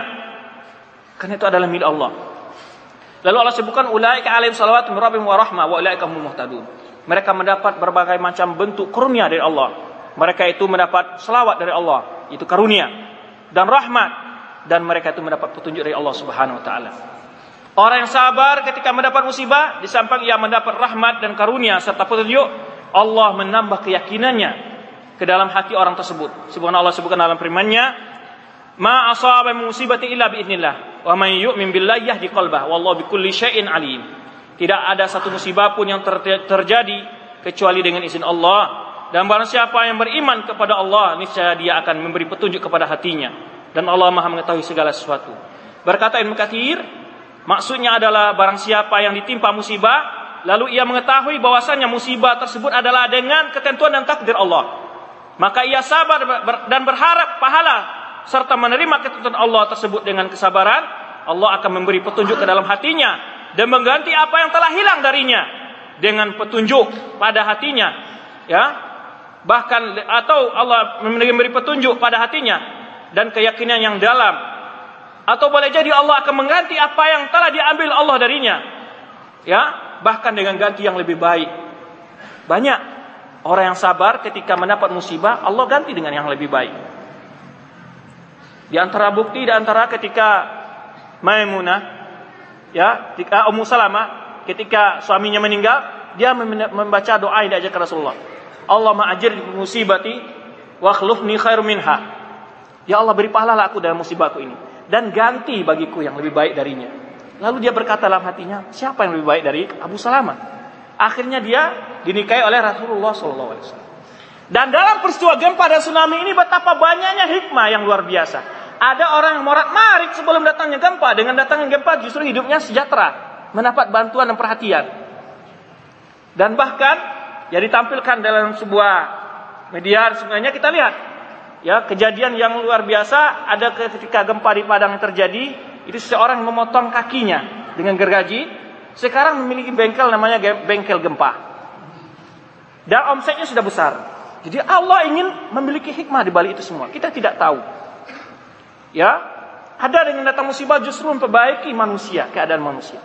Karena itu adalah milik Allah. Lalu Allah sebutkan ulaika alaihim salawatu min rabbihim wa rahmah wa ulaika humul muhtadun. Mereka mendapat berbagai macam bentuk karunia dari Allah. Mereka itu mendapat selawat dari Allah, itu karunia dan rahmat dan mereka itu mendapat petunjuk dari Allah Subhanahu wa taala. Orang yang sabar ketika mendapat musibah, di samping ia mendapat rahmat dan karunia serta petunjuk, Allah menambah keyakinannya ke dalam hati orang tersebut. Sebagaimana Allah sebutkan dalam firman-Nya, "Ma asaba musibati illa biidznillah, wa may yu'min billahi yahdi qalbah, wallahu bikulli alim." Tidak ada satu musibah pun yang ter terjadi kecuali dengan izin Allah. Dan barang siapa yang beriman kepada Allah, niscaya dia akan memberi petunjuk kepada hatinya. Dan Allah Maha mengetahui segala sesuatu. Berkata Ibnu Katsir, Maksudnya adalah barang siapa yang ditimpa musibah, lalu ia mengetahui bahwasannya musibah tersebut adalah dengan ketentuan dan takdir Allah. Maka ia sabar dan berharap pahala serta menerima ketentuan Allah tersebut dengan kesabaran, Allah akan memberi petunjuk ke dalam hatinya dan mengganti apa yang telah hilang darinya dengan petunjuk pada hatinya. Ya. Bahkan atau Allah memberi petunjuk pada hatinya dan keyakinan yang dalam atau boleh jadi Allah akan mengganti apa yang telah diambil Allah darinya. Ya, bahkan dengan ganti yang lebih baik. Banyak orang yang sabar ketika mendapat musibah, Allah ganti dengan yang lebih baik. Di antara bukti di antara ketika Maimunah ya, ketika Ummu Salamah ketika suaminya meninggal, dia membaca doa yang diajarkan Rasulullah. Allah ma'ajir di musibati wa khlufni khairu minha. Ya Allah beri pahala aku dalam musibahku ini dan ganti bagiku yang lebih baik darinya. Lalu dia berkata dalam hatinya, siapa yang lebih baik dari Abu Salamah? Akhirnya dia dinikahi oleh Rasulullah SAW. Dan dalam peristiwa gempa dan tsunami ini betapa banyaknya hikmah yang luar biasa. Ada orang yang morat marik sebelum datangnya gempa. Dengan datangnya gempa justru hidupnya sejahtera. Mendapat bantuan dan perhatian. Dan bahkan ya ditampilkan dalam sebuah media sebenarnya kita lihat ya kejadian yang luar biasa ada ketika gempa di Padang yang terjadi itu seseorang memotong kakinya dengan gergaji sekarang memiliki bengkel namanya bengkel gempa dan omsetnya sudah besar jadi Allah ingin memiliki hikmah di balik itu semua kita tidak tahu ya ada dengan datang musibah justru memperbaiki manusia keadaan manusia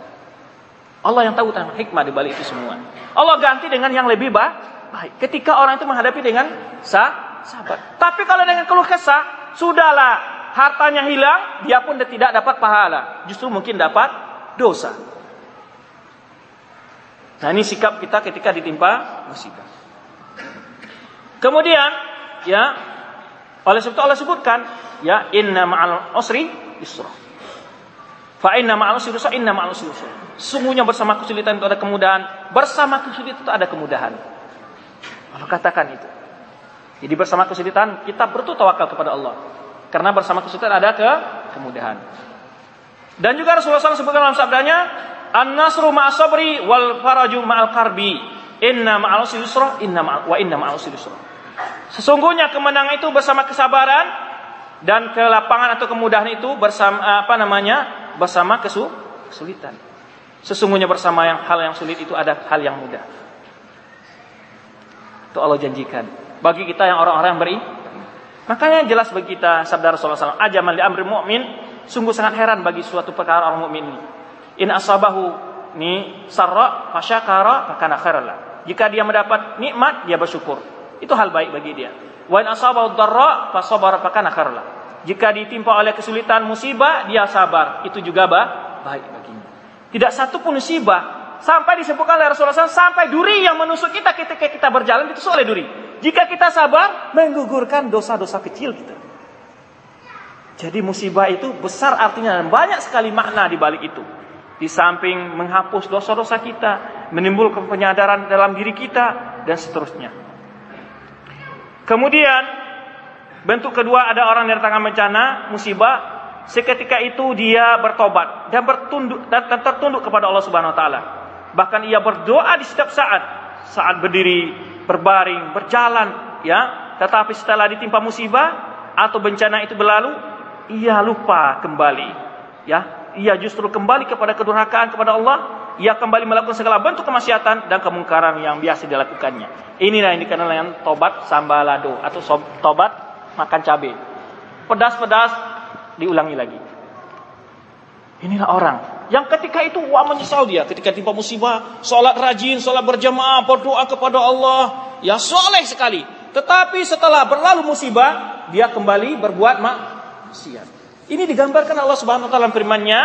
Allah yang tahu tentang hikmah di balik itu semua Allah ganti dengan yang lebih baik ketika orang itu menghadapi dengan sah sabar. Tapi kalau dengan keluh kesah, sudahlah hartanya hilang, dia pun tidak dapat pahala. Justru mungkin dapat dosa. Nah ini sikap kita ketika ditimpa musibah. Kemudian, ya, oleh sebab itu Allah sebutkan, ya, inna ma'al usri yusra. Fa inna ma'al usri yusra, inna ma'al usri yusra. Sungguhnya bersama kesulitan itu ada kemudahan, bersama kesulitan itu ada kemudahan. Allah katakan itu. Jadi bersama kesulitan kita bertu tawakal kepada Allah. Karena bersama kesulitan ada ke kemudahan. Dan juga Rasulullah SAW sebutkan dalam sabdanya, An-nasru ma'as sabri wal faraju ma'al karbi. Inna ma'al usri yusra, inna ma'al wa inna ma'al usri yusra. Sesungguhnya kemenangan itu bersama kesabaran dan kelapangan atau kemudahan itu bersama apa namanya? bersama kesulitan. Sesungguhnya bersama yang hal yang sulit itu ada hal yang mudah. Itu Allah janjikan. Bagi kita yang orang-orang yang beri Makanya jelas bagi kita sabda Rasulullah SAW, ajaman li amri mu'min, sungguh sangat heran bagi suatu perkara orang mukmin ini. In asabahu ni sarra fasyakara fakana khairallah. Jika dia mendapat nikmat, dia bersyukur. Itu hal baik bagi dia. Wa in asabahu dharra fasabara fakana khairallah. Jika ditimpa oleh kesulitan musibah, dia sabar. Itu juga baik baginya. Tidak satu pun musibah sampai disebutkan oleh Rasulullah SAW, sampai duri yang menusuk kita ketika kita berjalan itu oleh duri. Jika kita sabar, menggugurkan dosa-dosa kecil kita. Jadi musibah itu besar artinya dan banyak sekali makna di balik itu. Di samping menghapus dosa-dosa kita, menimbulkan penyadaran dalam diri kita dan seterusnya. Kemudian bentuk kedua ada orang yang datang bencana, musibah, seketika itu dia bertobat dan bertunduk dan tertunduk kepada Allah Subhanahu wa taala. Bahkan ia berdoa di setiap saat, saat berdiri, berbaring, berjalan, ya. Tetapi setelah ditimpa musibah atau bencana itu berlalu, ia lupa kembali, ya. Ia justru kembali kepada kedurhakaan kepada Allah, ia kembali melakukan segala bentuk kemaksiatan dan kemungkaran yang biasa dilakukannya. Inilah yang dikenal dengan tobat sambalado atau tobat makan cabai. Pedas-pedas diulangi lagi. Inilah orang yang ketika itu wah menyesal dia ketika timpa musibah, sholat rajin, sholat berjamaah, berdoa kepada Allah, ya soleh sekali. Tetapi setelah berlalu musibah, dia kembali berbuat maksiat. Ini digambarkan Allah Subhanahu wa taala firman-Nya,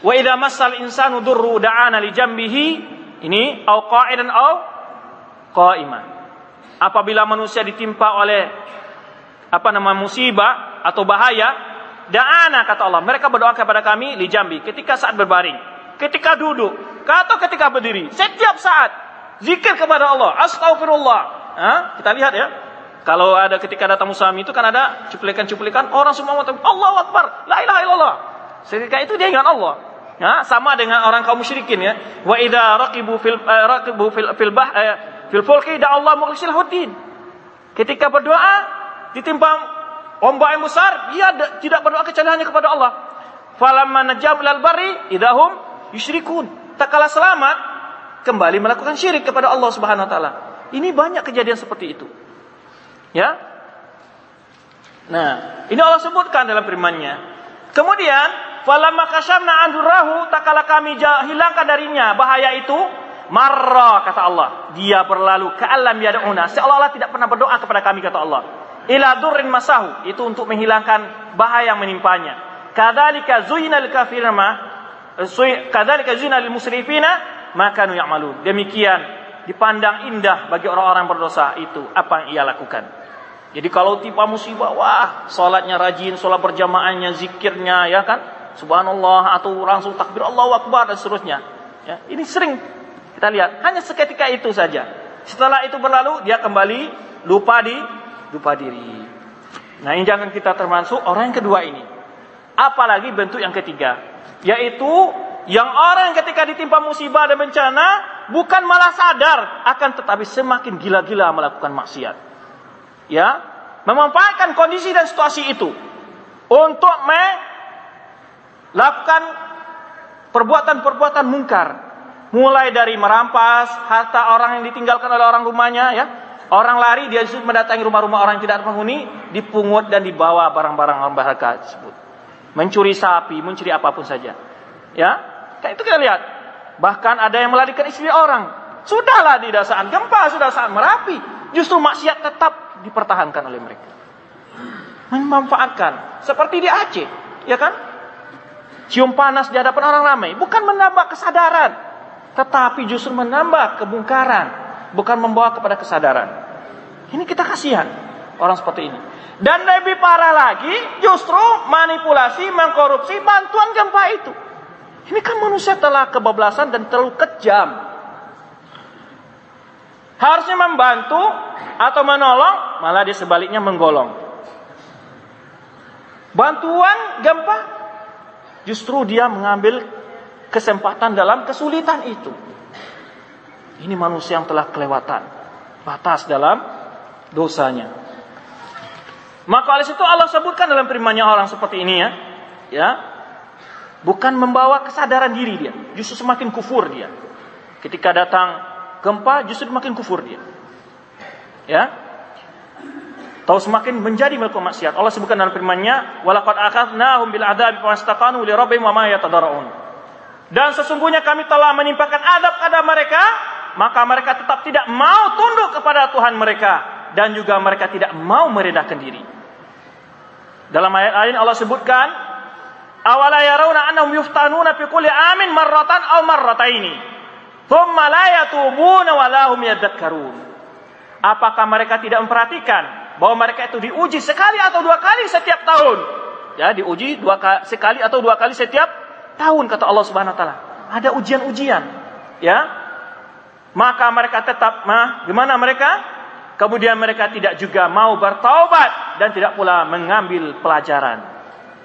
"Wa idza massal insanu durru da'ana li jambihi" ini au qa'idan au qa'iman. Apabila manusia ditimpa oleh apa nama musibah atau bahaya, Da'ana kata Allah. Mereka berdoa kepada kami di jambi. Ketika saat berbaring. Ketika duduk. Atau ketika berdiri. Setiap saat. Zikir kepada Allah. Astaghfirullah. Ha? Kita lihat ya. Kalau ada ketika datang musami itu kan ada cuplikan-cuplikan. Orang semua mengatakan Allah Akbar. La ilaha illallah. Ketika itu dia ingat Allah. Ya, sama dengan orang kaum musyrikin ya. Wa idza raqibu fil uh, raqibu fil bah uh, fil fulki Allah mukhlisil huddin. Ketika berdoa ditimpa ombak yang besar, dia tidak berdoa kecuali hanya kepada Allah. Falamma najam lal bari idahum yusyrikun. Tak kalah selamat, kembali melakukan syirik kepada Allah Subhanahu wa taala. Ini banyak kejadian seperti itu. Ya. Nah, ini Allah sebutkan dalam firman-Nya. Kemudian, falamma kasyamna andurahu tak kalah kami hilangkan darinya bahaya itu, marra kata Allah. Dia berlalu ke alam yad'una. Seolah-olah tidak pernah berdoa kepada kami kata Allah. Ila durrin masahu. Itu untuk menghilangkan bahaya yang menimpanya. Kadzalika zuyina lil kafirina kadzalika zuyina lil musrifina maka nu ya'malun. Demikian dipandang indah bagi orang-orang berdosa. Itu apa yang ia lakukan. Jadi kalau tiba musibah wah salatnya rajin salat berjamaahnya zikirnya ya kan? Subhanallah atau langsung takbir Allahu akbar dan seterusnya. Ya ini sering kita lihat hanya seketika itu saja setelah itu berlalu dia kembali lupa di lupa diri. Nah ini jangan kita termasuk orang yang kedua ini. Apalagi bentuk yang ketiga. Yaitu yang orang ketika ditimpa musibah dan bencana bukan malah sadar akan tetapi semakin gila-gila melakukan maksiat. Ya, memanfaatkan kondisi dan situasi itu untuk melakukan perbuatan-perbuatan mungkar. Mulai dari merampas harta orang yang ditinggalkan oleh orang rumahnya ya, Orang lari dia mendatangi rumah-rumah orang yang tidak penghuni, dipungut dan dibawa barang-barang orang berharga tersebut. Mencuri sapi, mencuri apa pun saja. Ya, kayak itu kita lihat. Bahkan ada yang melarikan istri orang. Sudahlah di dasar gempa, sudah saat merapi. Justru maksiat tetap dipertahankan oleh mereka. Memanfaatkan. Seperti di Aceh. Ya kan? Cium panas di hadapan orang ramai. Bukan menambah kesadaran. Tetapi justru menambah kebungkaran bukan membawa kepada kesadaran. Ini kita kasihan orang seperti ini. Dan lebih parah lagi, justru manipulasi, mengkorupsi bantuan gempa itu. Ini kan manusia telah kebablasan dan terlalu kejam. Harusnya membantu atau menolong, malah dia sebaliknya menggolong. Bantuan gempa, justru dia mengambil kesempatan dalam kesulitan itu. Ini manusia yang telah kelewatan batas dalam dosanya. Maka oleh situ Allah sebutkan dalam firman-Nya orang seperti ini ya. Ya. Bukan membawa kesadaran diri dia, justru semakin kufur dia. Ketika datang gempa justru semakin kufur dia. Ya. Tahu semakin menjadi melakukan maksiat. Allah sebutkan dalam firman-Nya, "Walaqad akhadnahum bil adzabi fastaqanu li rabbihim wa ma yatadarrun." Dan sesungguhnya kami telah menimpakan adab kepada mereka, maka mereka tetap tidak mau tunduk kepada Tuhan mereka dan juga mereka tidak mau meredahkan diri. Dalam ayat lain Allah sebutkan, "Awala yarawna annahum yuftanuna fi kulli amin marratan aw marrataini, thumma la yatubuna wa yadhakkarun." Apakah mereka tidak memperhatikan bahwa mereka itu diuji sekali atau dua kali setiap tahun? Ya, diuji dua kali, sekali atau dua kali setiap tahun kata Allah Subhanahu wa taala. Ada ujian-ujian. Ya. Maka mereka tetap mah gimana mereka? Kemudian mereka tidak juga mau bertaubat dan tidak pula mengambil pelajaran.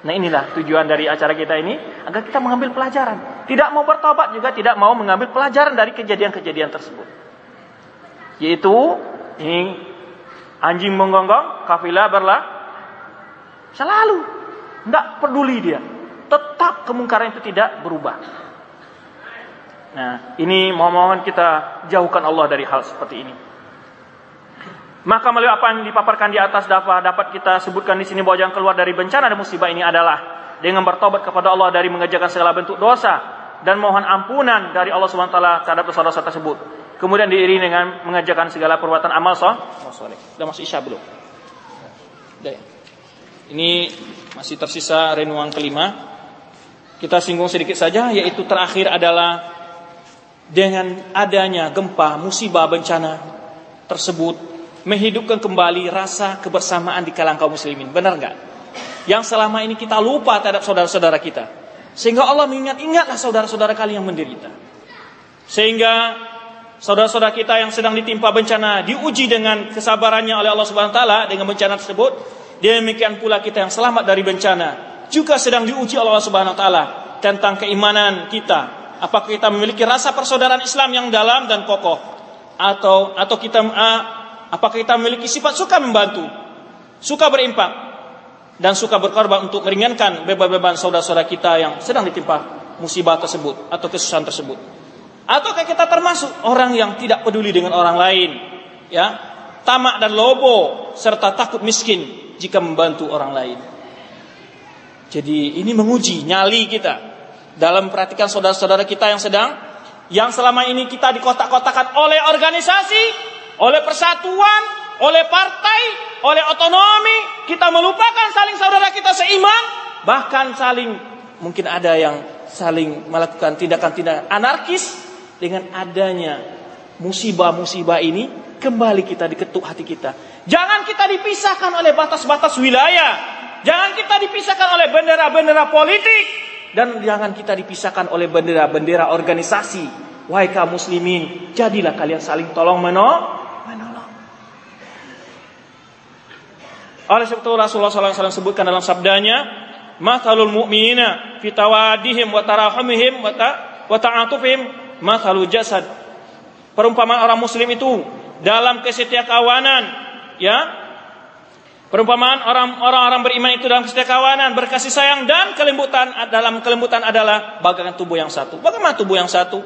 Nah inilah tujuan dari acara kita ini agar kita mengambil pelajaran. Tidak mau bertobat juga tidak mau mengambil pelajaran dari kejadian-kejadian tersebut. Yaitu ini anjing menggonggong, kafilah berlah selalu tidak peduli dia. Tetap kemungkaran itu tidak berubah. Nah, ini mohon-mohon kita jauhkan Allah dari hal seperti ini. Maka melalui apa yang dipaparkan di atas dapat dapat kita sebutkan di sini bahwa yang keluar dari bencana dan musibah ini adalah dengan bertobat kepada Allah dari mengerjakan segala bentuk dosa dan mohon ampunan dari Allah Subhanahu wa taala terhadap dosa-dosa tersebut. Kemudian diiringi dengan mengerjakan segala perbuatan amal soleh. Sudah masuk Isya belum? Ya? Ini masih tersisa renungan kelima. Kita singgung sedikit saja yaitu terakhir adalah dengan adanya gempa, musibah, bencana tersebut menghidupkan kembali rasa kebersamaan di kalangan kaum muslimin. Benar nggak? Yang selama ini kita lupa terhadap saudara-saudara kita. Sehingga Allah mengingat-ingatlah saudara-saudara kalian yang menderita. Sehingga saudara-saudara kita yang sedang ditimpa bencana diuji dengan kesabarannya oleh Allah Subhanahu wa taala dengan bencana tersebut. Demikian pula kita yang selamat dari bencana juga sedang diuji Allah Subhanahu wa taala tentang keimanan kita. Apakah kita memiliki rasa persaudaraan Islam yang dalam dan kokoh atau atau kita Apakah kita memiliki sifat suka membantu, suka berimpak, dan suka berkorban untuk meringankan beban-beban saudara-saudara kita yang sedang ditimpa musibah tersebut atau kesusahan tersebut? Ataukah kita termasuk orang yang tidak peduli dengan orang lain, ya, tamak dan lobo serta takut miskin jika membantu orang lain? Jadi ini menguji nyali kita dalam perhatikan saudara-saudara kita yang sedang yang selama ini kita dikotak-kotakan oleh organisasi oleh persatuan, oleh partai, oleh otonomi, kita melupakan saling saudara kita seiman, bahkan saling mungkin ada yang saling melakukan tindakan-tindakan anarkis dengan adanya musibah-musibah ini kembali kita diketuk hati kita. Jangan kita dipisahkan oleh batas-batas wilayah. Jangan kita dipisahkan oleh bendera-bendera politik dan jangan kita dipisahkan oleh bendera-bendera organisasi. Wahai kaum muslimin, jadilah kalian saling tolong menolong Oleh sebab itu Rasulullah SAW sebutkan dalam sabdanya, "Mathalul mu'minina fi tawadihim wa tarahumihim wa ta'atufihim jasad." Perumpamaan orang muslim itu dalam kesetiakawanan, ya. Perumpamaan orang-orang beriman itu dalam kesetiakawanan, berkasih sayang dan kelembutan dalam kelembutan adalah bagaikan tubuh yang satu. Bagaimana tubuh yang satu?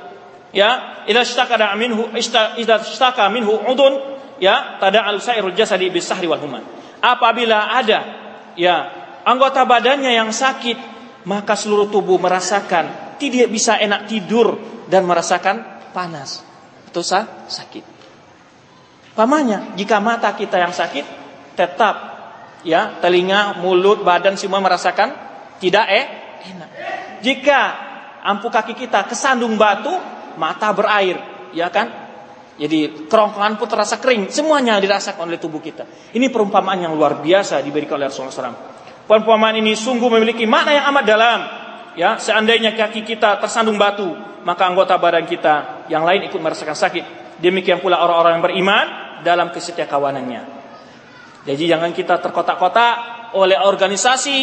Ya, idza ishtaka minhu idza minhu udun, ya, tada'al sairul jasadi bisahri wal human apabila ada ya anggota badannya yang sakit, maka seluruh tubuh merasakan tidak bisa enak tidur dan merasakan panas. Sah? sakit. Pamanya, jika mata kita yang sakit, tetap ya telinga, mulut, badan semua merasakan tidak eh enak. Jika ampu kaki kita kesandung batu, mata berair, ya kan? Jadi kerongkongan pun terasa kering, semuanya dirasakan oleh tubuh kita. Ini perumpamaan yang luar biasa diberikan oleh Rasulullah SAW. Perumpamaan ini sungguh memiliki makna yang amat dalam. Ya, seandainya kaki kita tersandung batu, maka anggota badan kita yang lain ikut merasakan sakit. Demikian pula orang-orang yang beriman dalam kesetiakawanannya. Jadi jangan kita terkotak-kotak oleh organisasi,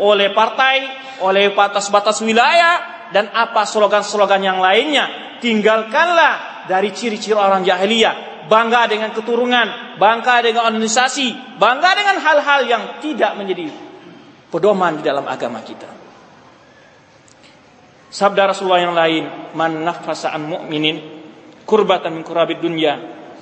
oleh partai, oleh batas-batas wilayah, dan apa slogan-slogan yang lainnya. Tinggalkanlah dari ciri-ciri orang jahiliyah. Bangga dengan keturunan, bangga dengan organisasi, bangga dengan hal-hal yang tidak menjadi pedoman di dalam agama kita. Sabda Rasulullah yang lain, "Man an mu'minin kurbatan min kurabid dunya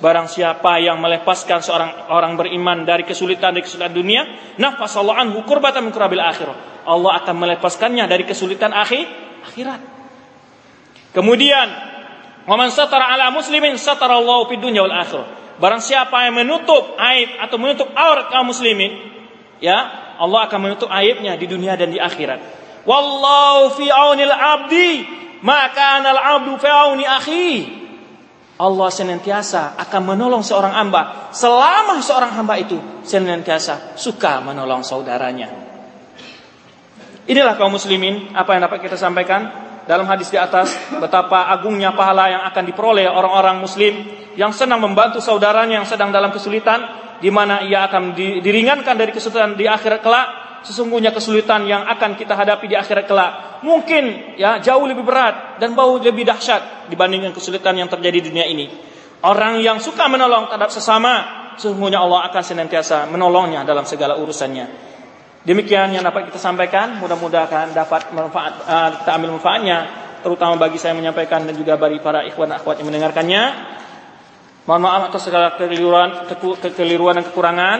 Barang siapa yang melepaskan seorang orang beriman dari kesulitan dari kesulitan dunia, nafasallahu anhu kurbatan min akhirah. Allah akan melepaskannya dari kesulitan akhir akhirat. Kemudian, "Waman satara ala muslimin satarallahu fid dunya wal akhirah." Barang siapa yang menutup aib atau menutup aurat kaum muslimin, ya, Allah akan menutup aibnya di dunia dan di akhirat. Wallahu fi aunil abdi, maka anal abdu fi auni akhi. Allah senantiasa akan menolong seorang hamba selama seorang hamba itu senantiasa suka menolong saudaranya. Inilah kaum muslimin apa yang dapat kita sampaikan dalam hadis di atas betapa agungnya pahala yang akan diperoleh orang-orang muslim yang senang membantu saudaranya yang sedang dalam kesulitan di mana ia akan diringankan dari kesulitan di akhirat kelak sesungguhnya kesulitan yang akan kita hadapi di akhirat kelak mungkin ya jauh lebih berat dan bau lebih dahsyat dibandingkan kesulitan yang terjadi di dunia ini. Orang yang suka menolong terhadap sesama, sesungguhnya Allah akan senantiasa menolongnya dalam segala urusannya. Demikian yang dapat kita sampaikan, mudah-mudahan dapat manfaat uh, kita ambil manfaatnya terutama bagi saya menyampaikan dan juga bagi para ikhwan akhwat yang mendengarkannya. Mohon maaf atas segala kekeliruan, kekeliruan dan kekurangan.